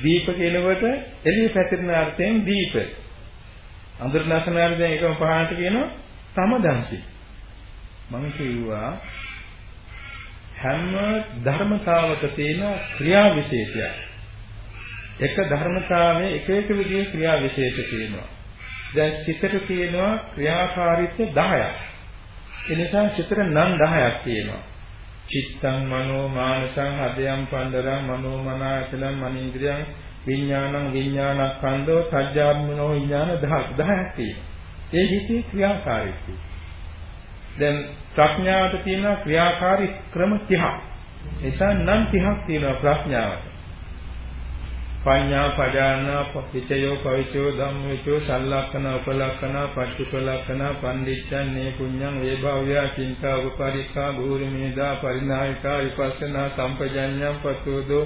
දීප කියනකොට එළිය පැතිරෙන අර්ථයෙන් දීප. අඳුර නැසන අර්ථයෙන් එකම පහනට කියනවා තමදන්සි. මම කිව්වා හැම ධර්මතාවක තියෙන ක්‍රියා විශේෂයක්. එක ධර්මතාවයේ එක එක විදිහේ ක්‍රියා විශේෂ තියෙනවා. දැන් සිතට තියෙනවා ක්‍රියාකාරීත්ව 10ක්. ඒ නිසා සිතට නම් 10ක් තියෙනවා. චිත්තං මනෝ මානසං හදයන් පණ්ඩරං මනෝ මනායතනං මනීන්ද්‍රයන් විඥානං විඥානස්කන්ධෝ සත්‍යාත්මනෝ විඥාන 10ක් තියෙනවා. ඒ හිතේ ක්‍රියාකාරීත්වය. දැන් ප්‍රඥාවට තියෙන ක්‍රියාකාරී ක්‍රම 30ක්. නිසා නම් 30ක් තියෙනවා ප්‍රඥාවට. පඤ්ඤා පජානා පච්චයෝ පවිචෝ ධම්මවිචෝ සල්ලක්කන උපලක්කන පච්චුපලක්කන පණ්ඩිච්ඡන් නේ පුඤ්ඤං වේභාව්‍ය චින්තා උපපරික්ඛා භූරි මේදා පරිණායකා විපස්සනා සම්පජඤ්ඤං පතෝදෝ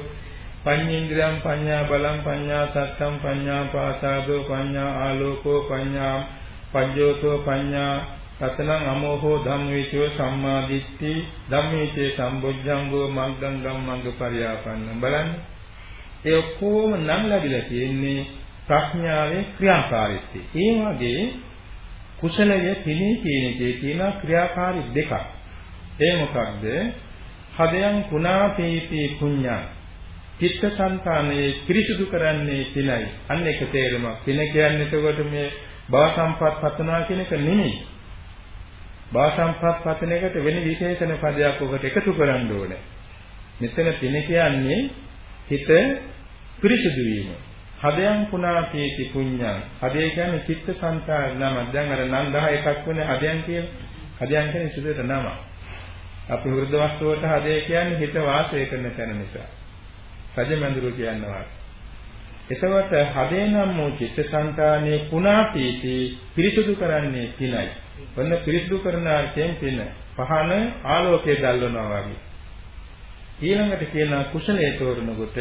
පඤ්ඤේන්ද්‍රයන් පඤ්ඤා බලං පඤ්ඤා සත්තම් පඤ්ඤා පාසාදෝ පඤ්ඤා ආලෝකෝ පඤ්ඤා පඤ්ඤෝතෝ පඤ්ඤා රතනං අමෝහෝ ධම්මවිචෝ සම්මාදිට්ඨි ධම්මේචේ සම්බොජ්ජංගෝ මග්ගං ගම්මංග පරියාපන්න බලන්න. ඒ ඔක්කොම නම් ලැබිලා තියෙන්නේ ප්‍රඥාවේ ක්‍රියාකාරීත්වය. ඒ වගේ කුසලයේ පිළි කියන එකේ තියෙන ක්‍රියාකාරී දෙකක්. ඒ මොකක්ද? හදයන් කුණාපීති පුඤ්ඤා. චිත්තසංතානයේ පිරිසුදු කරන්නේ පිනයි. අන්න ඒක තේරුමක්. පින කියන්නේ එතකොට මේ භව සම්පත් පතනවා කියන එක නෙමෙයි. භව සම්පත් පතන එකට වෙන විශේෂණ පදයක් ඔකට එකතු කරන්න ඕනේ. මෙතන පින කියන්නේ හිත පිරිසිදු වීම. හදයන් පුනාපේති පුඤ්ඤං. හදය කියන්නේ චිත්ත සංකාර නම. දැන් අර නම් 11ක් වෙන හදයන් කියන හදයන් කියන්නේ සිදුවට නම. අපි හෘද වස්තුවට හදය කියන්නේ හිත වාසය කරන තැන නිසා. රජමඳුරු කියනවා. එතකොට හදේ නම් වූ චිත්තසංතානයේ පුණාපීති පිරිසුදු කරන්නේ පිනයි. ඔන්න පිරිසුදු කරන අර්ථයෙන් පින. පහන ආලෝකයේ දැල්වනවා වගේ. ඊළඟට කියනවා කුසලයේ තෝරනකොට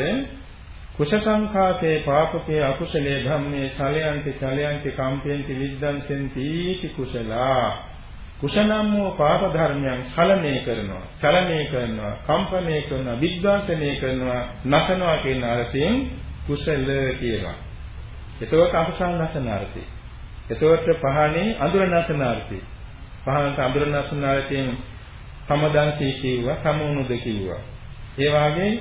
කුසසංඛාතේ පාපකේ අකුසලේ ධම්මේ සලයන්ති චලයන්ති කම්පයන්ති විද්දංසෙන්ති කුසලා. කුසනම් වූ පාප ධර්මයන් සලනය කරනවා චලනය කරනවා කම්පනය කරනවා විද්වාසනය කරනවා නැසනවා කියන අර්ථයෙන් කුසල කියනවා. එතකොට අකුසල නැසන අර්ථය. එතකොට පහනේ අඳුර නැසන අර්ථය. පහනට අඳුර නැසන අර්ථයෙන් සමදන්සී කිව්වා සමුනුද කිව්වා. ඒ වාගේ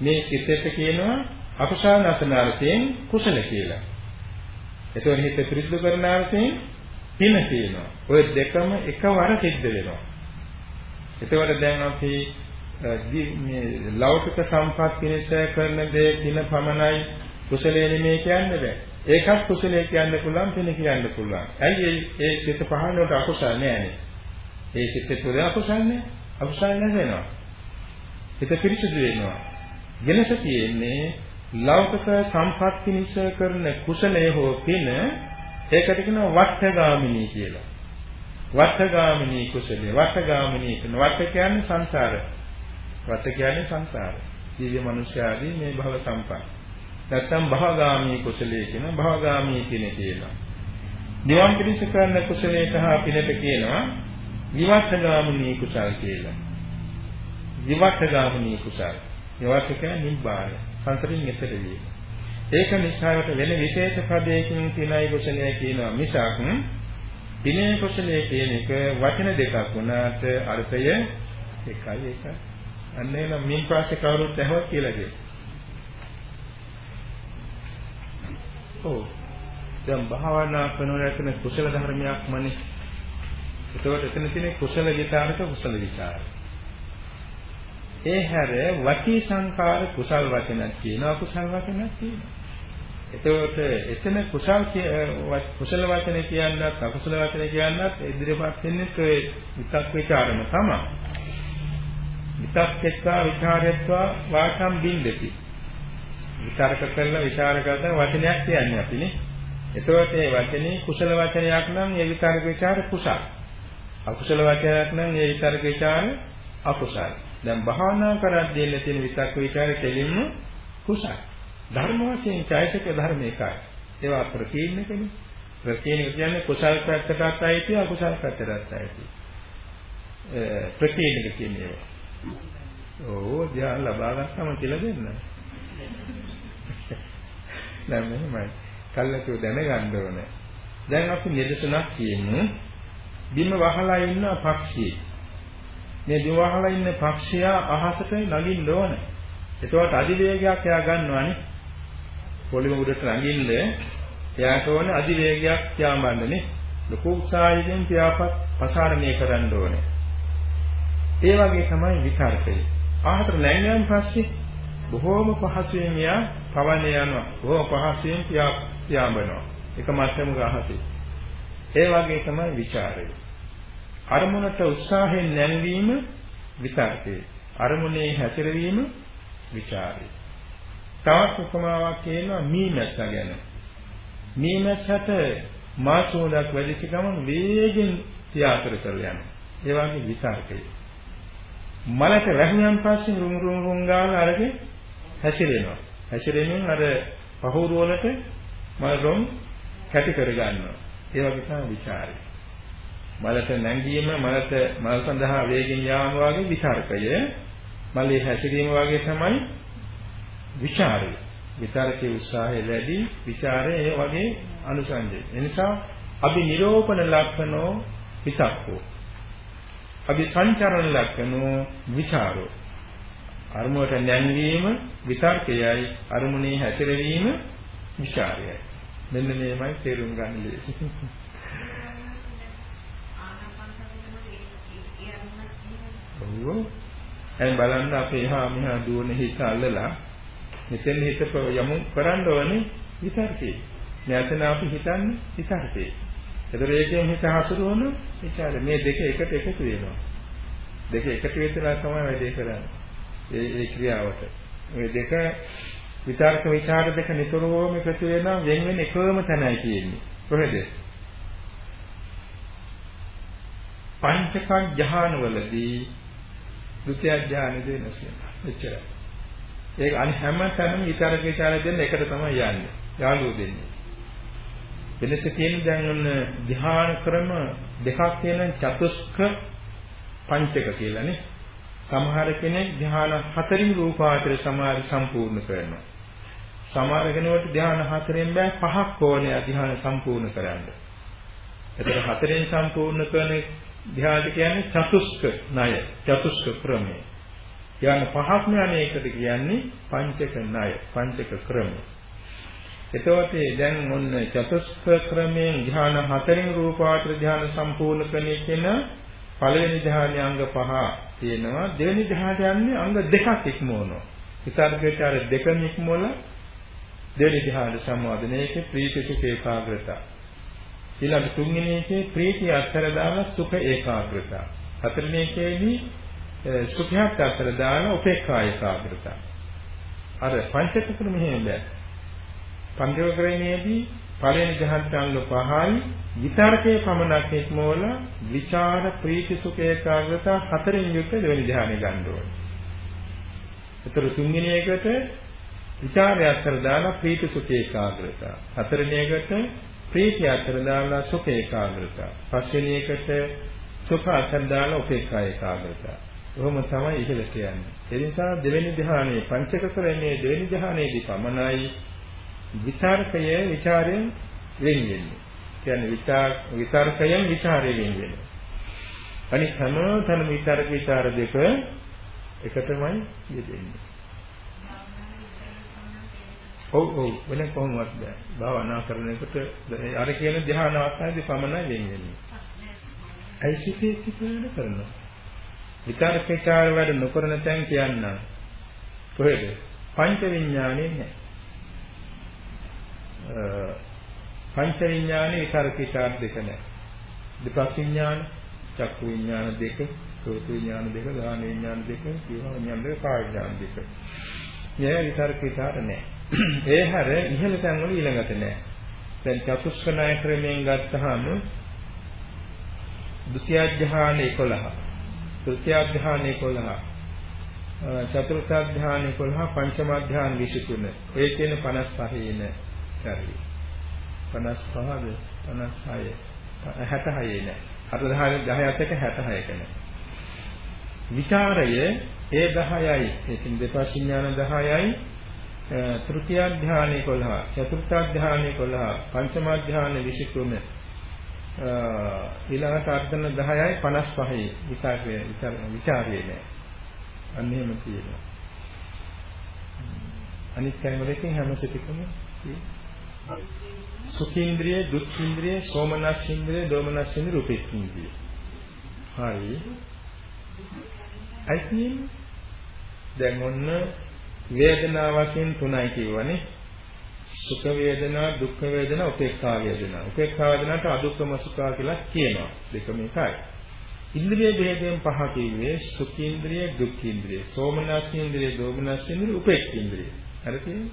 මේ සිතේට කියනවා අකුසල නැසන අර්ථයෙන් කුසල කියලා එතකොට හිත පිරිසිදු කරන අර්ථයෙන් පින තියෙනවා. ඔය දෙකම එකවර සිද්ධ වෙනවා. එතකොට දැන් අපි මේ ලෞකික සම්පත් පිණිස කරන දේ පින පමණයි කුසලයේ නෙමෙයි කියන්න බෑ. ඒකත් කුසලයේ කියන්න පුළුවන් පින කියන්න පුළුවන්. ඇයි ඒ සිත පහළට අකුසල නෑනේ. ඒ සිත තුළ අකුසල නෑ. අකුසල නැසෙනවා. හිත පිරිසිදු වෙනවා. වෙනස තියෙන්නේ ලෞකික සම්පත් පිණිස කරන කුසලයේ හෝ පින ඒකට කියනවා වට්ඨගාමිනී කියලා. වට්ඨගාමිනී කුසලයේ වට්ඨගාමිනී කියන වට්ඨ කියන්නේ සංසාර. වට්ඨ කියන්නේ සංසාර. ජීවි මනුෂ්‍යාදී මේ භව සම්පන්න. නැත්තම් භවගාමී කුසලයේ කියන භවගාමී කියන කියනවා. නිවන් පිණිස කරන කුසලයට හා පිනට කියනවා විවට්ඨගාමිනී කුසල් කියලා. විවට්ඨගාමිනී කුසල්. විවට්ඨ කියන්නේ නිබ්බාන. සංසරින් එතර වීම. ඒක නිසාවට වෙන විශේෂ පදයකින් තිනයි කුසලයේ කියනවා මිසක් දිනේ කුසලයේ කියන එක වචන දෙකක් වුණාට අර්ථය එකයි ඒක. අන්න එන මින් පස්සේ කවුරුත් ඇහුවත් කියලා කියයි. ඔව්. දැන් භාවනා කරනකොට එතන කුසල ධර්මයක්මනේ. ඒකවට එතන තියෙන කුසල විචාරක කුසල විචාරක. ඒ හැර වචී සංකාර කුසල් වචනක් කියනවා කුසල් වචනක් කියනවා. එතකොට එතන කුසල් කුසල වචනේ කියන්නත් අකුසල වචනේ කියන්නත් ඉදිරියපත් වෙන්නේ ඒ විතක් ਵਿਚාරම තමයි. විතක් එක්කා විචාරයත්වා වාචම් බින්දති. විචාරක කරලා විචාර කරන වචනයක් කියන්නේ අපිනේ. එතකොට මේ වචනේ කුසල වචනයක් නම් ඒ විචාරක විචාර කුසල්. අකුසල වචනයක් නම් ඒ විචාරක විචාර අකුසල්. දැන් භාවනා කරද්දී තියෙන විතක් විචාර දෙලින්ම කුසල්. ධර්ම වශයෙන් චෛතසික ධර්ම එකයි. ඒවා ප්‍රකීර්ණකනේ. ප්‍රකීර්ණ කියන්නේ කුසල් පැත්තටත් අයිති අකුසල් පැත්තටත් අයිති. ප්‍රකීර්ණක කියන්නේ ඕ ධ්‍යාන ලබා ගන්නම කියලා දෙන්න. දැන් මෙහෙමයි. කල්ලාතු දැනගන්න ඕනේ. දැන් අපි නිදසුනක් කියමු. බිම වහලා ඉන්න පක්ෂියෙක්. මේ බිම වහලා ඉන්න පක්ෂියා අහසට නගින්න ඕනේ. එතකොට අධිවේගයක් එයා ගන්නවානේ. පොළොව උඩට රඟින්න එයාට ඕන අධිවේගයක් යාමන්නේ ලොකු උත්සාහයෙන් පියාපත් ප්‍රසාරණය කරන්න ඕනේ. ඒ වගේ තමයි විතර්කය. ආහතර නැංගයන් පස්සේ බොහෝම පහසුවෙන් යා පවන්න යනවා. බොහෝ පහසුවෙන් පියාඹනවා. එක මට්ටමක අහසේ. ඒ වගේ තමයි ਵਿਚාරය. අරමුණට උත්සාහයෙන් නැංවීම විතරකේ. අරමුණේ හැසිරවීම ਵਿਚාරය. තවත් උපමාවක් කියනවා මීමැස්ස ගැන. මීමැස්සට මාසෝලක් වැඩිච ගමන් වේගෙන් තියාසර කරලා යනවා. ඒ වගේ විතරකේ. මලක රැහියන් පස්සේ රුම් රුම් රුම් ගාලා අරගෙන හැසිරෙනවා. හැසිරෙමින් අර පහුරුවලට මල් රොම් කැටි කර ගන්නවා. ඒ වගේ තමයි ਵਿਚාරය. මලට නැංගීම මලට මල සඳහා වේගෙන් යාම වගේ විචාරකය මලේ හැසිරීම වගේ තමයි විචාරය. විචාරකේ උත්සාහය වැඩි විචාරය ඒ වගේ අනුසංජය. එනිසා අපි නිරෝපණ ලක්ෂණෝ විතක්කෝ. අපි සංචරණ ලක්ෂණෝ විචාරෝ. අරමුණට නැංවීම විතර්කයයි අරමුණේ හැසිරවීම විචාරයයි. මෙන්න මේමයි තේරුම් ගන්න ලේසි. ඔව්. දැන් බලන්න අපේ හා මෙහා දුවන හිත අල්ලලා මෙතෙන් හිත යමු කරන්න ඕනේ විතර්කේ. නැතන අපි හිතන්නේ විතර්කේ. ඒතර ඒකෙන් හිත හසුරුවන විචාර මේ දෙක එකට එකතු වෙනවා. දෙක එකට වෙලා තමයි වැඩේ කරන්නේ. ඒ ඒ ක්‍රියාවට. මේ දෙක විතර්ක ਵਿචාර දෙක නිතරම එකතු වෙනවා වෙන වෙන එකම තැනයි තියෙන්නේ. කොහෙද? පංචක ඥානවලදී ဒုတိ ය ඥානෙ දෙනස් වෙනවා. එච්චරයි. ඒක අනි හැම තැනම විතර්ක විචාර දෙන්න එකට තමයි යන්නේ. යාළුවෝ දෙන්නේ. වෙනස තියෙන දැන් ඔන්න ධ්‍යාන ක්‍රම දෙකක් තියෙන චතුස්ක පංචක කියලානේ. සමහර කෙනෙක් ධ්‍යාන හතරින් රූපාවචර සමාධි සම්පූර්ණ කරනවා. සමහර කෙනෙකුට ධ්‍යාන හතරෙන් බෑ පහක් ඕනේ ධ්‍යාන සම්පූර්ණ කරන්න. එතකොට හතරෙන් සම්පූර්ණ කරන ධ්‍යාන කියන්නේ චතුස්ක ණය, චතුස්ක ක්‍රමය. ධ්‍යාන පහක් ඥානයකට කියන්නේ පංචක ණය, පංචක ක්‍රමය. එතකොට දැන් ඔන්න චතුස්ක ක්‍රමයෙන් ධ්‍යාන හතරෙන් රූපාවචර ධ්‍යාන සම්පූර්ණ කරන කෙන පළවෙනි ධ්‍යානයේ අංග පහ තියෙනවා දෙවෙනි ධ්‍යානයේ අංග දෙකක් ඉක්මවනවා විසර්ගයට අර දෙකම ඉක්මවල දෙවෙනි ධ්‍යාන සම්වාදනයේ ප්‍රීති සුඛ ඒකාග්‍රතාව ඊළඟ තුන්වෙනි එකේ ප්‍රීතිය අත්තර දාලා සුඛ ඒකාග්‍රතාව හතරවෙනි එකේදී සුඛයක් අත්තර දාලා උපේක්ඛා ඒකාග්‍රතාව අර පංචක ක්‍රම මෙහෙම බෑ පංචක ක්‍රමයේදී පළවෙනි ධ්‍යානංග පහයි විතරකේ පමණක් එක්මෝල විචාර ප්‍රීති සුඛ ඒකාග්‍රතා හතරෙන් යුක්ත දෙවෙනි ධ්‍යානෙ ගන්න ඕනේ. ඒතර තුන්වෙනි එකට විචාරය අතර දාලා ප්‍රීති සුඛ ඒකාග්‍රතා. හතරවෙනි එකට ප්‍රීතිය අතර දාලා සුඛ ඒකාග්‍රතාව. පස්වෙනි එකට සුඛ අතර දාලා උපේක්ඛා ඒකාග්‍රතාව. කොහොම තමයි ඉහළ කියන්නේ. ඒ නිසා දෙවෙනි ධ්‍යානයේ පංචක කරන්නේ දෙවෙනි ධ්‍යානයේදී පමණයි විචාරකයේ ਵਿਚාරයෙන් වෙන් වෙන්නේ. කියන්නේ විචාර විචාරකයෙන් ਵਿਚාරයෙන් වෙන් වෙනවා. අනිත් හැම තැනම විචාරක විචාර දෙක එකටමයි යෙදෙන්නේ. ඔව් ඔව් වෙන කොහොමවත් බෑ. භාවනා කරනකොට අර කියන ධ්‍යාන අවස්ථාවේදී පමණයි වෙන් වෙන්නේ. ඇයිසිතේ සිතන කරනවා. විතර්ක ਵਿਚාර වැඩ නොකරන තැන් කියන්නම්. කොහෙද? පංච විඥානේ නැහැ. පංච විඥානේ විතරක විචාර දෙක නැහැ. දෙපස් විඥාන, චක්කු විඥාන දෙක, සෝත විඥාන දෙක, ගාහන විඥාන දෙක, ජීව විඥාන දෙක, කාය විඥාන දෙක. මේ විතරක විචාර නැහැ. ඒ හැර ඉහළ තැන් වල ඊළඟට නැහැ. දැන් චතුස්කනාය ක්‍රමයෙන් ගත්තාම ဒုတိ ය ධ්‍යාන 11 තෘතිය ධ්‍යාන 11 චතුර්ථ ධ්‍යාන 11 පංචම ධ්‍යාන 23 ඔය කියන 55 නේ කරවි 55ද 56 66 නෑ. අර 10 10ත් එක 66ක නෑ. විචාරය ඒ 10යි ඒකින් දෙපස් විඥාන 10යි තෘතිය ධානය 11 චතුර්ථ ධානය 11 පංචම ධානය 23 ඊළඟට අර්ධන 10යි 55යි විචාරය විචාරය නෑ අන්න එහෙම තියෙනවා අනිත් කැමරකින් හැම සිතකම තියෙනවා සුඛේන්ද්‍රිය, දුක්ඛේන්ද්‍රිය, සෝමනස්සේන්ද්‍රිය, දෝමනස්සේන්ද්‍රිය, රූපේන්ද්‍රිය. හරි. අයිතින් දැන් ඔන්න වේදනා වශයෙන් තුනයි කියවනේ. සුඛ වේදනා, දුක්ඛ වේදනා, උපේක්ඛා වේදනා. උපේක්ඛා වේදනාට අදුක්ඛම සුඛා කියලා කියනවා. දෙකම එකයි. ඉන්ද්‍රිය භේදයෙන් පහ කිව්වේ සුඛේන්ද්‍රිය, දුක්ඛේන්ද්‍රිය, සෝමනස්සේන්ද්‍රිය, දෝමනස්සේන්ද්‍රිය, උපේක්ඛේන්ද්‍රිය. හරි තියෙන්නේ?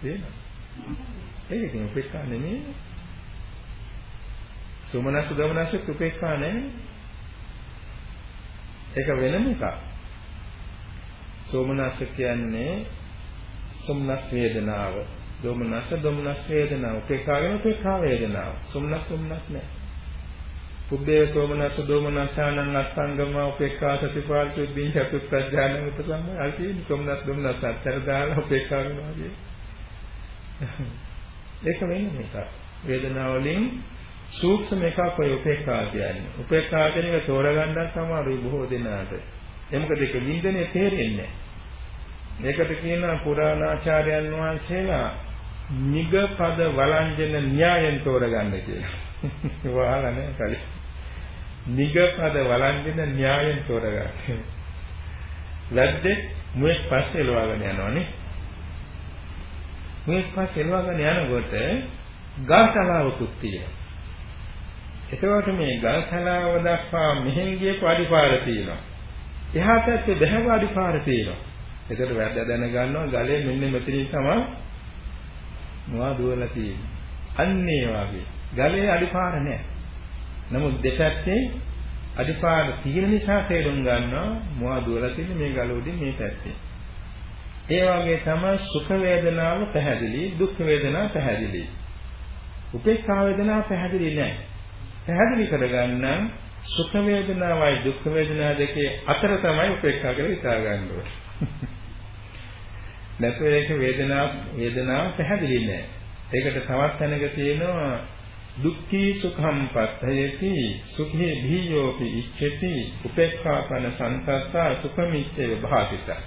තේරෙනවද? ඒක ඉතින් උපේක්ඛා නෙමෙයි. සෝමනස්ස දමනස්ස උපේක්ඛා නෙමෙයි. ඒක වෙනම එකක්. සෝමනස්ස කියන්නේ සොම්නස් වේදනාව. දොමනස්ස දොමනස් වේදනාව. උපේක්ඛා කියන උපේක්ඛා වේදනාව. සොම්නස් සොම්නස් නෑ. පුබ්බේ සෝමනස්ස දෝමනස්සානං අත්ංගම උපේක්ඛා සතිපාල සුද්ධින් චතුත්ථඥාන උපසම්ම අල්පී සෝමනස් දෝමනස් අත්තර දාලා උපේක්ඛා වෙනවා කියන්නේ ඒක වෙන්නේ එකක්. වේදනාවලින් සූක්ෂම එකක් ඔය උපේක්ඛා කියන්නේ. උපේක්ඛා කියන එක තෝරගන්නත් අමාරුයි බොහෝ දෙනාට. ඒ මොකද ඒක විඳිනේ තේරෙන්නේ නැහැ. මේකට කියනවා පුරාණාචාර්යයන් වහන්සේලා නිගපද වළංජන න්‍යායෙන් තෝරගන්න කියලා. වහලා නැහැ කලින්. නිගපද වළංජන න්‍යායෙන් තෝරගන්න. ලද්දේ මුවෙක් පස්සේ එලවාගෙන යනවනේ. මේ පස්සේ එලවගෙන යනකොට ගල්තලාවකුත් තියෙනවා. එතකොට මේ ගල්තලාව දක්වා මෙහෙන් ගියපු අඩිපාර තියෙනවා. එහා පැත්තේ බැහැව අඩිපාර තියෙනවා. ඒකට වැද්ද දැන ගන්නවා ගලේ මෙන්න මෙතනින් තමයි මොවා දුවලා තියෙන්නේ. අන්න ඒ වගේ. ගලේ අඩිපාර නැහැ. නමුත් දෙපැත්තේ අඩිපාර තියෙන නිසා තේරුම් ගන්නවා මොවා දුවලා තියෙන්නේ මේ ගල උඩින් මේ පැත්තේ. ඒ වගේ තමයි සුඛ වේදනාව පැහැදිලි, දුක් වේදනාව පැහැදිලි. උපේක්ඛා වේදනාව පැහැදිලි නැහැ. පැහැදිලි කරගන්න සුඛ වේදනාවයි දුක් වේදනාව දෙකේ අතර තමයි උපේක්ඛා කියලා හිතා ගන්න ඕනේ. නැත්නම් ඒක වේදනාව වේදනාව පැහැදිලි නැහැ. ඒකට තවත් තැනක තියෙනවා දුක්ඛී සුඛම් පත්තයති සුඛේ භීයෝපි ඉච්ඡති උපේක්ඛාපන සංකත්තා සුඛමිච්ඡේ භාසිතා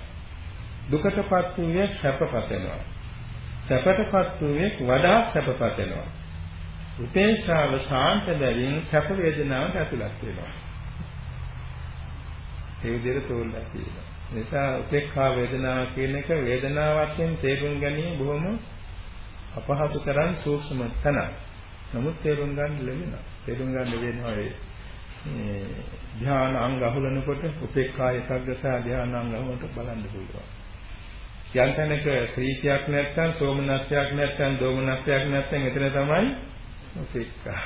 දුකටපත් වූයේ සැපපතනවා සැපටපත් වූයේ වඩා සැපපතනවා උපේක්ෂාව ශාන්ත බැවින් සැප වේදනාවට ඇතුළත් වෙනවා ඒ විදිහට තෝරලා තියෙනවා නිසා උපේක්ඛා වේදනාව කියන එක වේදනාව වශයෙන් තේරුම් ගැනීම බොහොම අපහසු තරම් සූක්ෂම තැනක්. නමුත් තේරුම් ගන්න ලැබෙනවා. තේරුම් ගන්න වෙනවා ඒ ධ්‍යාන අංග අහුලනකොට උපේක්ඛා එකග්ගතා ධ්‍යාන අංග අහුලනකොට බලන්න පුළුවන්. යම් තැනක ප්‍රීතියක් නැත්නම් සෝමනස්යක් නැත්නම් දෝමනස්යක් නැත්නම් එතන තමයි උපේක්ඛා.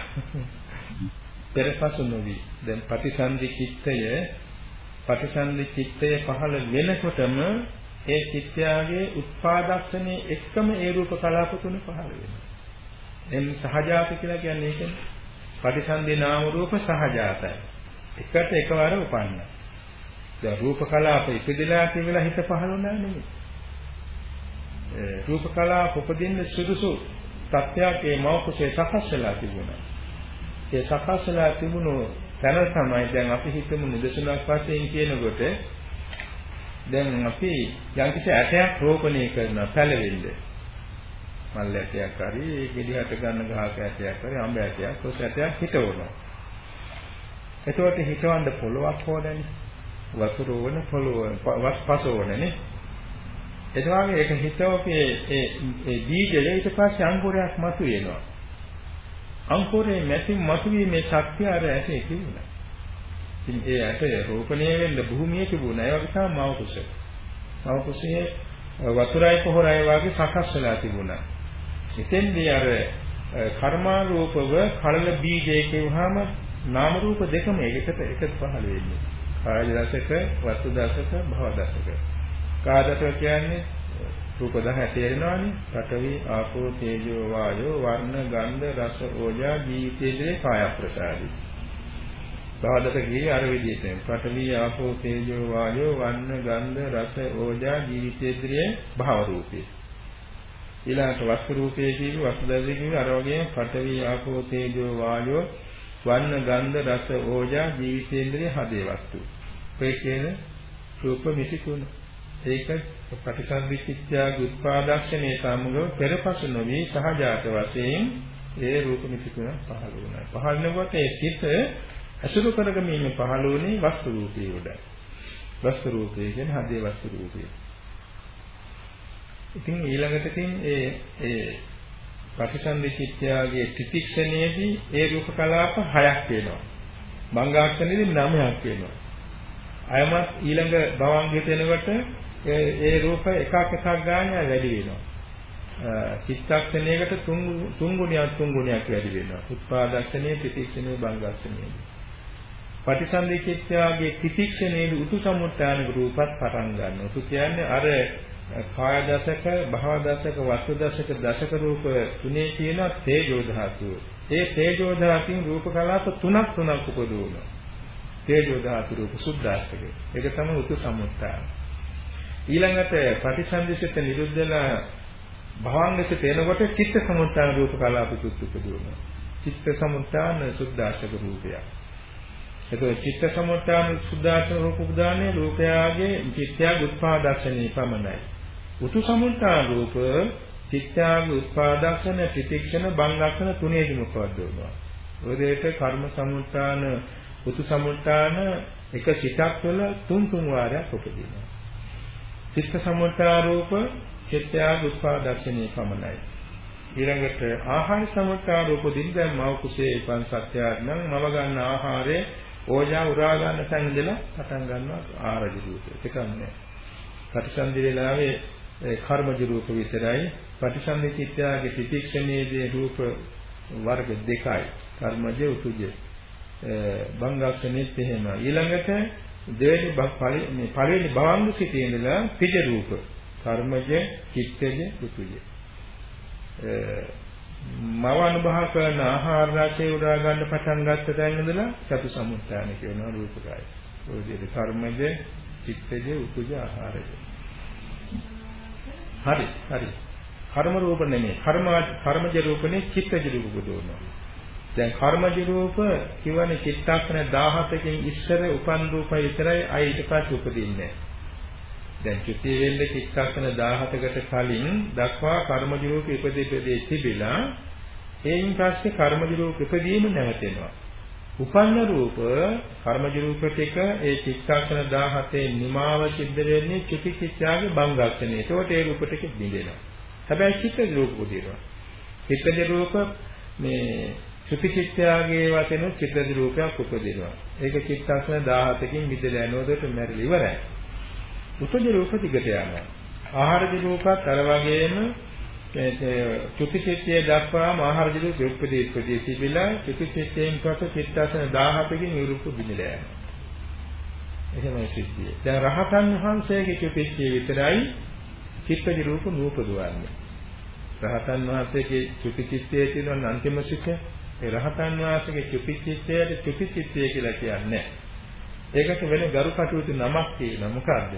පෙරපසු නොවි. දැන් ප්‍රතිසන්දි චිත්තය ප්‍රතිසන්දි චිත්තය පහළ වෙනකොටම ඒ චිත්තයාගේ උත්පාදක්ෂණයේ එක්කම ඒ රූප කලාප තුන පහළ වෙනවා. එම් සහජාත කියලා කියන්නේ ඒකනේ. ප්‍රතිසන්දි නාම රූප සහජාතයි. එකට එකවර උපන්න. දැන් රූප කලාප ඉපදලා කියලා හිත පහළ වුණා නෙමෙයි. රූප කලාප උපදින්න සුදුසු තත්ත්වයක් ඒ මෞකසේ සකස් වෙලා තිබුණා. ඒ සකස් වෙලා තිබුණු තැන තමයි දැන් අපි හිතමු නිදසුනක් වශයෙන් කියනකොට දැන් අපි යම්කිසි ඇටයක් රෝපණය කරන පැලවෙන්න. මල් ඇටයක් හරි ගෙඩියට ගන්න ගහක ඇටයක් හරි අඹ ඇටයක් කොස් ඇටයක් හිටවනවා. එතකොට හිටවන්න පොලොවක් හොදන්නේ වතුර වන පොලොව වස් පසෝවනේ එතකොට ඒක හිතවකේ ඒ ඒ බීජය ඊට පස්සේ අංකුරයක් මතුවෙනවා අංකුරේ මැතින් මතුවීමේ ශක්තිය අර ඇටේ තිබුණා. ඉතින් ඒ ඇටේ රෝපණය වෙන්න භූමියේ තිබුණා. ඒ වගේ තමයි මව කුස. මව කුසේ වතුරයි පොහොරයි වගේ සකස් වෙලා තිබුණා. එතෙන්දී අර කර්මාරූපව කලල බීජය කියවහම නාම රූප දෙකම එකට එකට පහළ වෙන්නේ. කාය දශක, වස්තු දශක, භව දශක. කාය දශක කියන්නේ රූප 10 තේරෙනවානේ. පඨවි, ආපෝ, තේජෝ, වායෝ, වර්ණ, ගන්ධ, රස, ඕජා, ජීවිතයේ කාය ප්‍රසාරි. බාධක ගියේ අර විදිහට. පඨවි, ආපෝ, තේජෝ, වායෝ, වර්ණ, ගන්ධ, රස, ඕජා, ජීවිතයේ භාව රූපේ. ඊළඟට වස්තු රූපයේ කියවි වස්තු දර්ශකයේ කියවි අර වගේම පඨවි, ආපෝ, තේජෝ, වායෝ, වර්ණ, ගන්ධ, රස, ඕජා, ජීවිතේන්ද්‍රයේ හදේ වස්තු. ඔය කියන රූප මිසි තුන. ඒක ප්‍රතිසන්දිච්ඡාගේ උත්පාදක්ෂණයේ සමග පෙරපසු නොවි සහජාත වශයෙන් ඒ රූප මිත්‍තුන පහළ වුණා. පහළ වෙනකොට ඒ සිත අසුරු කරගමින් පහළ වුණේ වස්තු රූපේ උඩ. වස්තු රූපේ කියන්නේ හදේ වස්තු රූපේ. ඉතින් ඊළඟට තින් ඒ ඒ ප්‍රතිසන්දිච්ඡාගේ ත්‍රිතික්ෂණයේදී ඒ රූප කලාප හයක් වෙනවා. මංගාක්ෂණයේදී නවයක් වෙනවා. අයමත් ඊළඟ භවංගයට එනකොට ඒ රූප එකක් එකක් ගන්න වැඩි වෙනවා. චිත්තක්ෂණයකට තුන් තුන් ගුණයක් තුන් ගුණයක් වැඩි වෙනවා. උත්පාදක්ෂණයේ ප්‍රතික්ෂණයේ බංගක්ෂණයේ. පටිසන්ධි චිත්තයාගේ ප්‍රතික්ෂණයේ උතු සමුත්‍රාණ රූපත් පටන් ගන්නවා. උතු කියන්නේ අර කාය දශක, භව දශක, වස්තු දශක, දශක රූප තුනේ තියෙන තේජෝ ධාතුව. ඒ තේජෝ ධාතුන් රූප කලාප තුනක් තුනක් උපදවනවා. තේජෝ ධාතු රූප සුද්ධාස්තක. ඒක තමයි උතු සමුත්‍රාණ. ඊළඟට ප්‍රතිසන්දිසිත නිරුද්ධ වෙලා භවංගස තේනකොට චිත්ත සමුත්ථාන රූප කලාපිකුත් උපදිනවා. චිත්ත සමුත්ථාන සුද්ධාශක රූපයක්. එතකොට චිත්ත සමුත්ථාන සුද්ධාශක රූප උදානේ රූපයාගේ චිත්තයගේ උත්පාදක්ෂණේ පමණයි. උතු සමුත්ථාන රූප චිත්තයාගේ උත්පාදක්ෂණ ප්‍රතික්ෂණ බංගක්ෂණ තුනේදීම උපදවනවා. ඔය දෙයට කර්ම සමුත්ථාන උතු සමුත්ථාන එක සිතක් වල තුන් තුන් වාරයක් උපදිනවා. චිත්ත සමුත්‍රාරූප චිත්තයාගේ උත්පාදක්ෂණේ පමණයි. ඊළඟට ආහාර සමුත්‍රාරූප දින් දැන් මව කුසේ පන් සත්‍යයක් නම් මව ගන්න ආහාරයේ ඕජා උරා ගන්න තැන ඉඳලා පටන් ගන්නවා ආරජ රූපේ. ඒකන්නේ. ප්‍රතිසන්දි වෙලාවේ කර්මජ රූප විතරයි ප්‍රතිසන්දි චිත්තයාගේ තිතික්ෂණයේදී රූප වර්ග දෙකයි කර්මජ උතුජ බංගක්ෂණෙත් එහෙම ඊළඟට දෙවෙනි මේ පළවෙනි භවංග සිටේ ඉඳලා පිට රූප කර්මජ චිත්තජ උතුජ මව අනුභව කරන ආහාර රසය උදා ගන්න පටන් ගත්ත තැන ඉඳලා චතු සමුත්ථාන කියනවා රූපකය. ඔය විදිහට කර්මජ, චිත්තජ, උතුජ ආහාරජ. හරි, හරි. කර්ම රූප නෙමෙයි. කර්ම කර්මජ රූපනේ චිත්තජ රූප බුදවනවා. දැන් කර්මජ රූප කියවනේ චිත්තක්ෂණ 17කින් ඉස්සර උපන් රූපය විතරයි අය ඊට පස්සේ උපදින්නේ. දැන් චුති වෙන්නේ චිත්තක්ෂණ 17කට කලින් දක්වා කර්මජ රූප ඉපදෙපදී තිබිලා එයින් පස්සේ කර්මජ රූප ඉපදීම නැවතෙනවා. උපන්න රූප කර්මජ රූප ටික ඒ චිත්තක්ෂණ 17 නිමාව සිද්ධ වෙන්නේ චුති චිත්‍යාගේ බංගක්ෂණේ. ඒකට ඒ රූප ටික බිඳෙනවා. හැබැයි චිත්තජ රූප උදිනවා. චිත්තජ රූප මේ චුති චිත්‍යාගේ වශයෙන් චිත්තජ රූපයක් උපදිනවා. ඒක චිත්තක්ෂණ 17කින් මිදලා යනකොට මැරිලා ඉවරයි. උපජ රූප දිගට යනවා. ආහාරජ රූපත් අර වගේම චුති චිත්තයේ දක්වාම ආහාරජ රූප උපදී උපදී තිබිලා චුති චිත්තයෙන් පස්සේ චිත්තාසන 17කින් නිරූප බිඳලා යනවා. එහෙමයි සිද්ධිය. දැන් රහතන් වහන්සේගේ චුතිච්චේ විතරයි චිත්තජ රූප නූපදවන්නේ. රහතන් වහන්සේගේ චුතිචිත්තයේ තියෙන අන්තිම සිත ඒ රහතන් වහන්සේගේ චුතිචිත්තයට චුතිචිත්තය කියලා කියන්නේ. ඒකට වෙන ගරු කටයුතු නමක් තියෙනවා. මොකද්ද?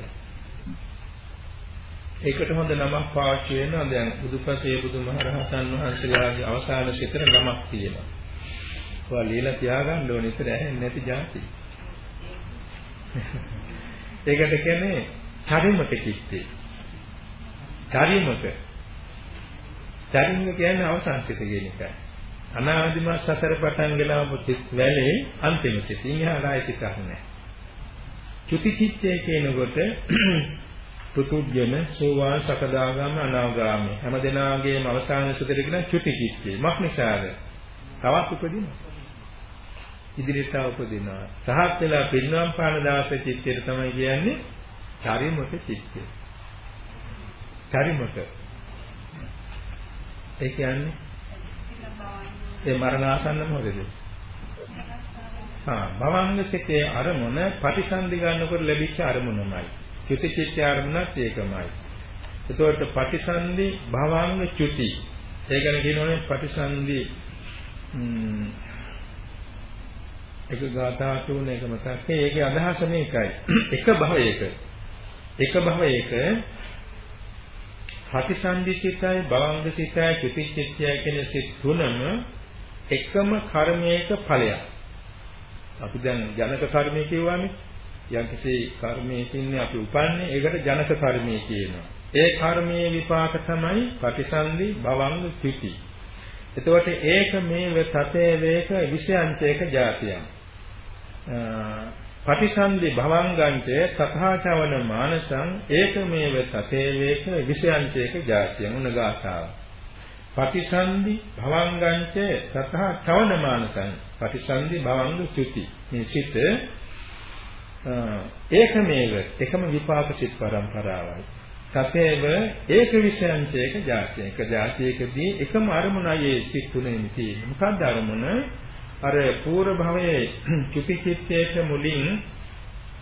ඒකට හොඳ නමක් පාවිච්චි වෙනවා දැන් බුදුපසේ බුදුමහරහතන් වහන්සේලාගේ අවසාන සිතර නමක් තියෙනවා. ඔයා লীලා තියාගන්න ඕනේ ඉතින් ඇහෙන්නේ නැති જાති. ඒකට කියන්නේ චරිමක චිත්තේ. චරිමක. චරිමක කියන්නේ අවසාන සිත කියන එකයි. අනාදිමත් සසර පටන් ගලාපු චිත් වැලේ අන්තිම සිත. ඉන්හාරයි සිතක් නැහැ. චුති චිත්තේ කියනකොට පුතුජන සෝවාන් සකදාගාම අනාගාමී. හැම දෙනාගේම අවසාන සුදෙට කියන චුති කිච්චේ මක්නිසාද තවත් උපදිනවා ඉදිරියට උපදිනවා. සහත් වෙලා පින්නම් පාන දාස චිත්තයට තමයි කියන්නේ චරිමක චිත්තය චරිමක ඒ කියන්නේ ඒ මරණාසන්න මොකද හා භවංග සිතේ අරමුණ ප්‍රතිසන්දි ගන්නකොට ලැබිච්ච අරමුණමයි චුති චිත්ත ආරමුණත් ඒකමයි. එතකොට පටිසන්ධි භවංග චුති. ඒ ගැන කියනෝනේ පටිසන්ධි එක ගාථා තුන එක මතක් ඒකේ අදහස මේකයි. එක භවයක එක භවයක ප්‍රතිසන්දි සිතයි භවංග සිතයි චුති චිත්තය කියන සිත් තුනම එකම කර්මයක ඵලයක්. අපි දැන් ජනක කර්මය කියවන්නේ යම්කිසි කර්මයකින් අපි උපන්නේ ඒකට ජනක කර්මය කියනවා. ඒ කර්මයේ විපාක තමයි ප්‍රතිසන්දි භවංග පිටි. එතකොට ඒක මේ තතේ වේක විෂයංචේක જાතියම්. පටිසන්ධි භවංගංච තථාචවන මානසං ඒකමේව තතේ වේක විෂයංචේක જાතියම් උනගාතාව. පටිසන්ධි භවංගංච තථා චවනමානසං පටිසන්ධි භවංග සුති මේ සිත ඒකමේව එකම විපාක සිත් පරම්පරාවයි. තතේව ඒක විෂයන්චේක જાති එක જાතියකදී එකම අරමුණයි ඒ සිත් තුනෙම තියෙන්නේ. මොකක්ද අරමුණ? අර පූර්ව භවයේ චුති චිත්තයේක මුලින්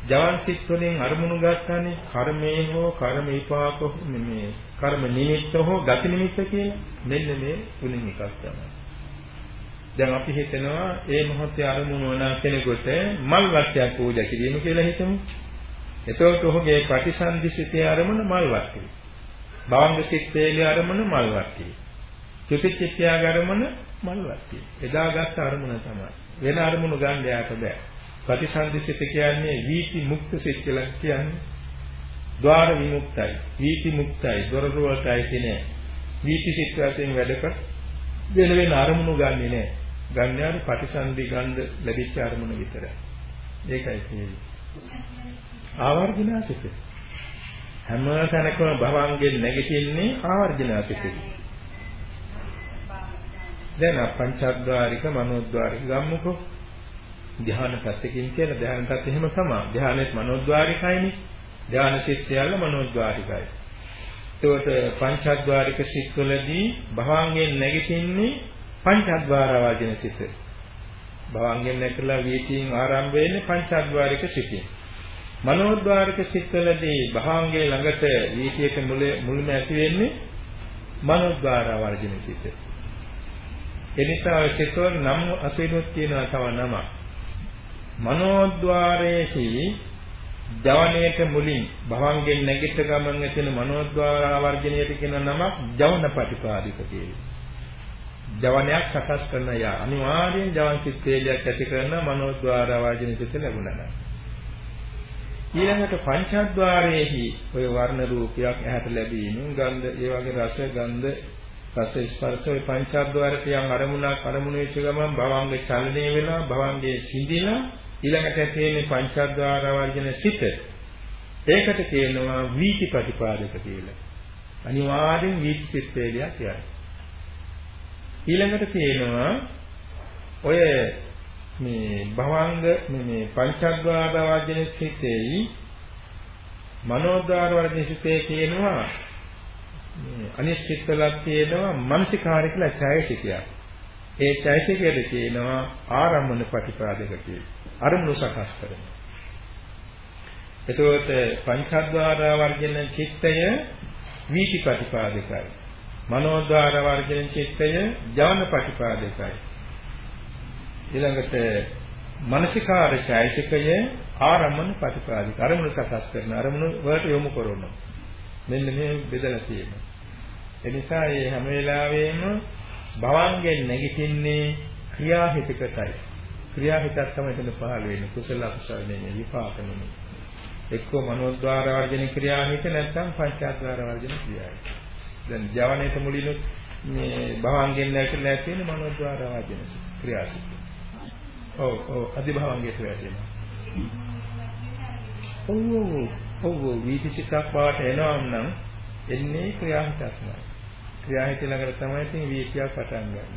ජවන් සිත් වලින් අරමුණු ගන්නනේ කර්මයේ හෝ කර්ම විපාක මේ කර්ම නිමිත්ත හෝ ගති නිමිත්ත කියන මෙන්න මේ තුنين එකක් තමයි. දැන් අපි හිතනවා ඒ මොහොතේ අරමුණු වන කෙනෙකුට මල් වට්ටයක් පූජා කිරීම කියලා හිතමු. එතකොට ඔහුගේ ප්‍රතිසන්දි සිතේ අරමුණ මල් වට්ටිය. භවංග සිත් වේලේ අරමුණ මල් වට්ටිය. චුතිචිත්‍යාග අරමුණ මල් වට්ටිය. එදාගත් අරමුණ තමයි. වෙන අරමුණු ගන්න යාට බෑ. ප්‍රතිසන්දිසිත කියන්නේ වීති මුක්ත සිත් කියලා කියන්නේ. ద్వාර විමුක්තයි, වීති මුක්තයි, දොරටු වලටයි කියන්නේ. වීති සිත් වශයෙන් වැඩක වෙන වෙන අරමුණු ගන්නෙ නෑ. ගන්නාට ප්‍රතිසන්දි ගන්ධ ලැබිච්ච අරමුණ විතරයි. ඒකයි කියන්නේ. ආවර්ජනාසිත. හැම තැනකම භවංගෙන් නැගිටින්නේ ආවර්ජනාසිතයි. දැන් පංචද්වාරික මනෝද්වාරික ගම්මුකෝ ධ්‍යාන පැත්තකින් කියලා ධ්‍යාන පැත්ත එහෙම තමයි. ධ්‍යානෙත් මනෝද්වාරිකයිනේ. ධාන සිත් සියල්ල මනෝද්වාරිකයි. එතකොට පංචද්වාරික සිත්වලදී භවංගෙන් නැගිටින්නේ පංචද්වාර වාජන සිත. භවංගෙන් නැකලා වීතියෙන් ආරම්භ වෙන්නේ පංචද්වාරික සිතින්. මනෝද්වාරික සිත්වලදී භවංගේ ළඟට වීතියට මුලම ඇති වෙන්නේ මනෝද්වාර වර්ජන සිත. එනිසා ඔය සිතවල නම් අසෙනුත් තියෙනවා තව නම. මනෝද්වාරයේහි ජවණයට මුලින් භවංගෙන් නැගිට ගමන් ඇතින මනෝද්වාර ආවර්ජණයට කියන නමක් ජවන ප්‍රතිපාදික කියලා. ජවනයක් සකස් කරන යා අනිවාර්යෙන් ජවන් සිත් වේලයක් ඇති කරන මනෝද්වාර ආවර්ජණ සිත් ලැබුණා. ඊළඟට පංචද්වාරයේහි ඔය වර්ණ රූපයක් ඇහැට ලැබීම, ගන්ධ, ඒ වගේ රස, ගන්ධ, රස ස්පර්ශ ඔය පංචද්වාරයට යම් අරමුණක් අරමුණු වෙච්ච ගමන් භවංගේ චලනය වෙලා භවංගේ සිඳිලා ඊළඟට තියෙන්නේ පංචද්වාර වර්ජන සිත. ඒකට කියනවා වීති ප්‍රතිපාදක කියලා. අනිවාර්යෙන් වීති සිත් වේලයක් යයි. ඊළඟට තියෙනවා ඔය මේ භවංග මේ පංචද්වාර වර්ජන සිතේයි මනෝද්වාර වර්ජන සිතේ කියනවා මේ අනිශ්චිතලක් තියෙනවා මානසිකාරය කියලා ඡායසිකයක්. ඒ ඡායසිකයට කියනවා ආරම්මන ප්‍රතිපාදක කියලා. අරමුණු සකස් කරනවා. එතකොට පංචද්වාර වර්ජන චිත්තය වීති ප්‍රතිපාදකයි. මනෝද්වාර වර්ජන චිත්තය ඥාන ප්‍රතිපාදකයි. ඊළඟට මානසිකාර ඡායසිකය ආරම්මන ප්‍රතිපාදික අරමුණු සකස් කරන අරමුණු වලට යොමු කරනවා මෙන්න මේ බෙදලා තියෙනවා එනිසා මේ හැම වෙලාවෙම භවංගෙන් නැගිටින්නේ ක්‍රියාහිතකටයි ක්‍රියාහිතක් තමයි එතන පහළ වෙන්නේ කුසල අකුසල නෙමෙයි විපාක නෙමෙයි එක්කෝ මනෝද්වාර වර්ජන ක්‍රියාහිත නැත්නම් පංචාද්වාර වර්ජන ක්‍රියාහිත. දැන් ජවනයේ මුලිනුත් මේ භවංගෙන් නැගිටලා තියෙන මනෝද්වාර වර්ජන ක්‍රියාසිත. ඔව් ඔව්. අධිභවංගයට වැටෙනවා. ඔව් ඔව්. ඔව්. වීතිසිතක් බවට එනවා නම් එන්නේ ක්‍රියාහිතක්මයි. ක්‍රියාහිත ළඟට තමයි ඉතින් වීතියක් පටන් ගන්න.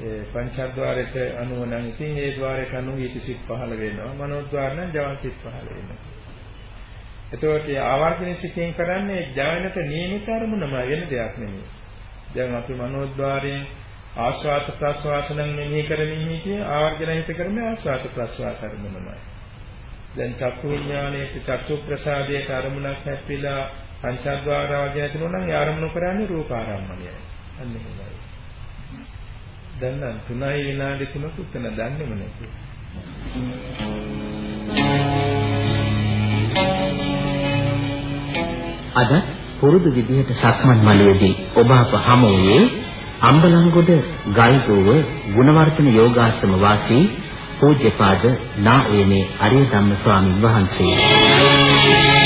ඒ පංචද්වාරයට අනුව නම් ඉතින් ඒ ద్వාරයට අනුව වීතිසිත පහළ වෙනවා. මනෝද්වාර නම් ජවන්සිත පහළ වෙනවා. එතකොට ආවර්ජන සිතෙන් කරන්නේ ජවනට නියමිත අරමුණම වෙන දෙයක් නෙමෙයි. දැන් අපි මනෝද්වාරයෙන් ආස්වාස ප්‍රස්වාස නම් මෙනෙහි කරමින් හිටියේ ආවර්ජන හිත කරන්නේ ආස්වාස ප්‍රස්වාස අරමුණමයි. දැන් චක්කු විඥානයේ චක්සු ප්‍රසාදයේ අරමුණක් හැප්පිලා පංචද්වාර වගේ ඇතිවෙනවා නම් ඒ අරමුණු කරන්නේ රූපාරම්මණයයි. අන්න එහෙමයි. දැන් නම් 3යි විනාඩි 3ක උතන දන්නේම නැති. අද පුරුදු විදිහට සක්මන් මළුවේදී ඔබ අප හමුවේ අම්බලන්ගොඩ ගල්ගෝව ගුණවර්ධන යෝගාශ්‍රම වාසී පූජ්‍යපාද නා එමේ අරිය ධම්ම ස්වාමින් වහන්සේ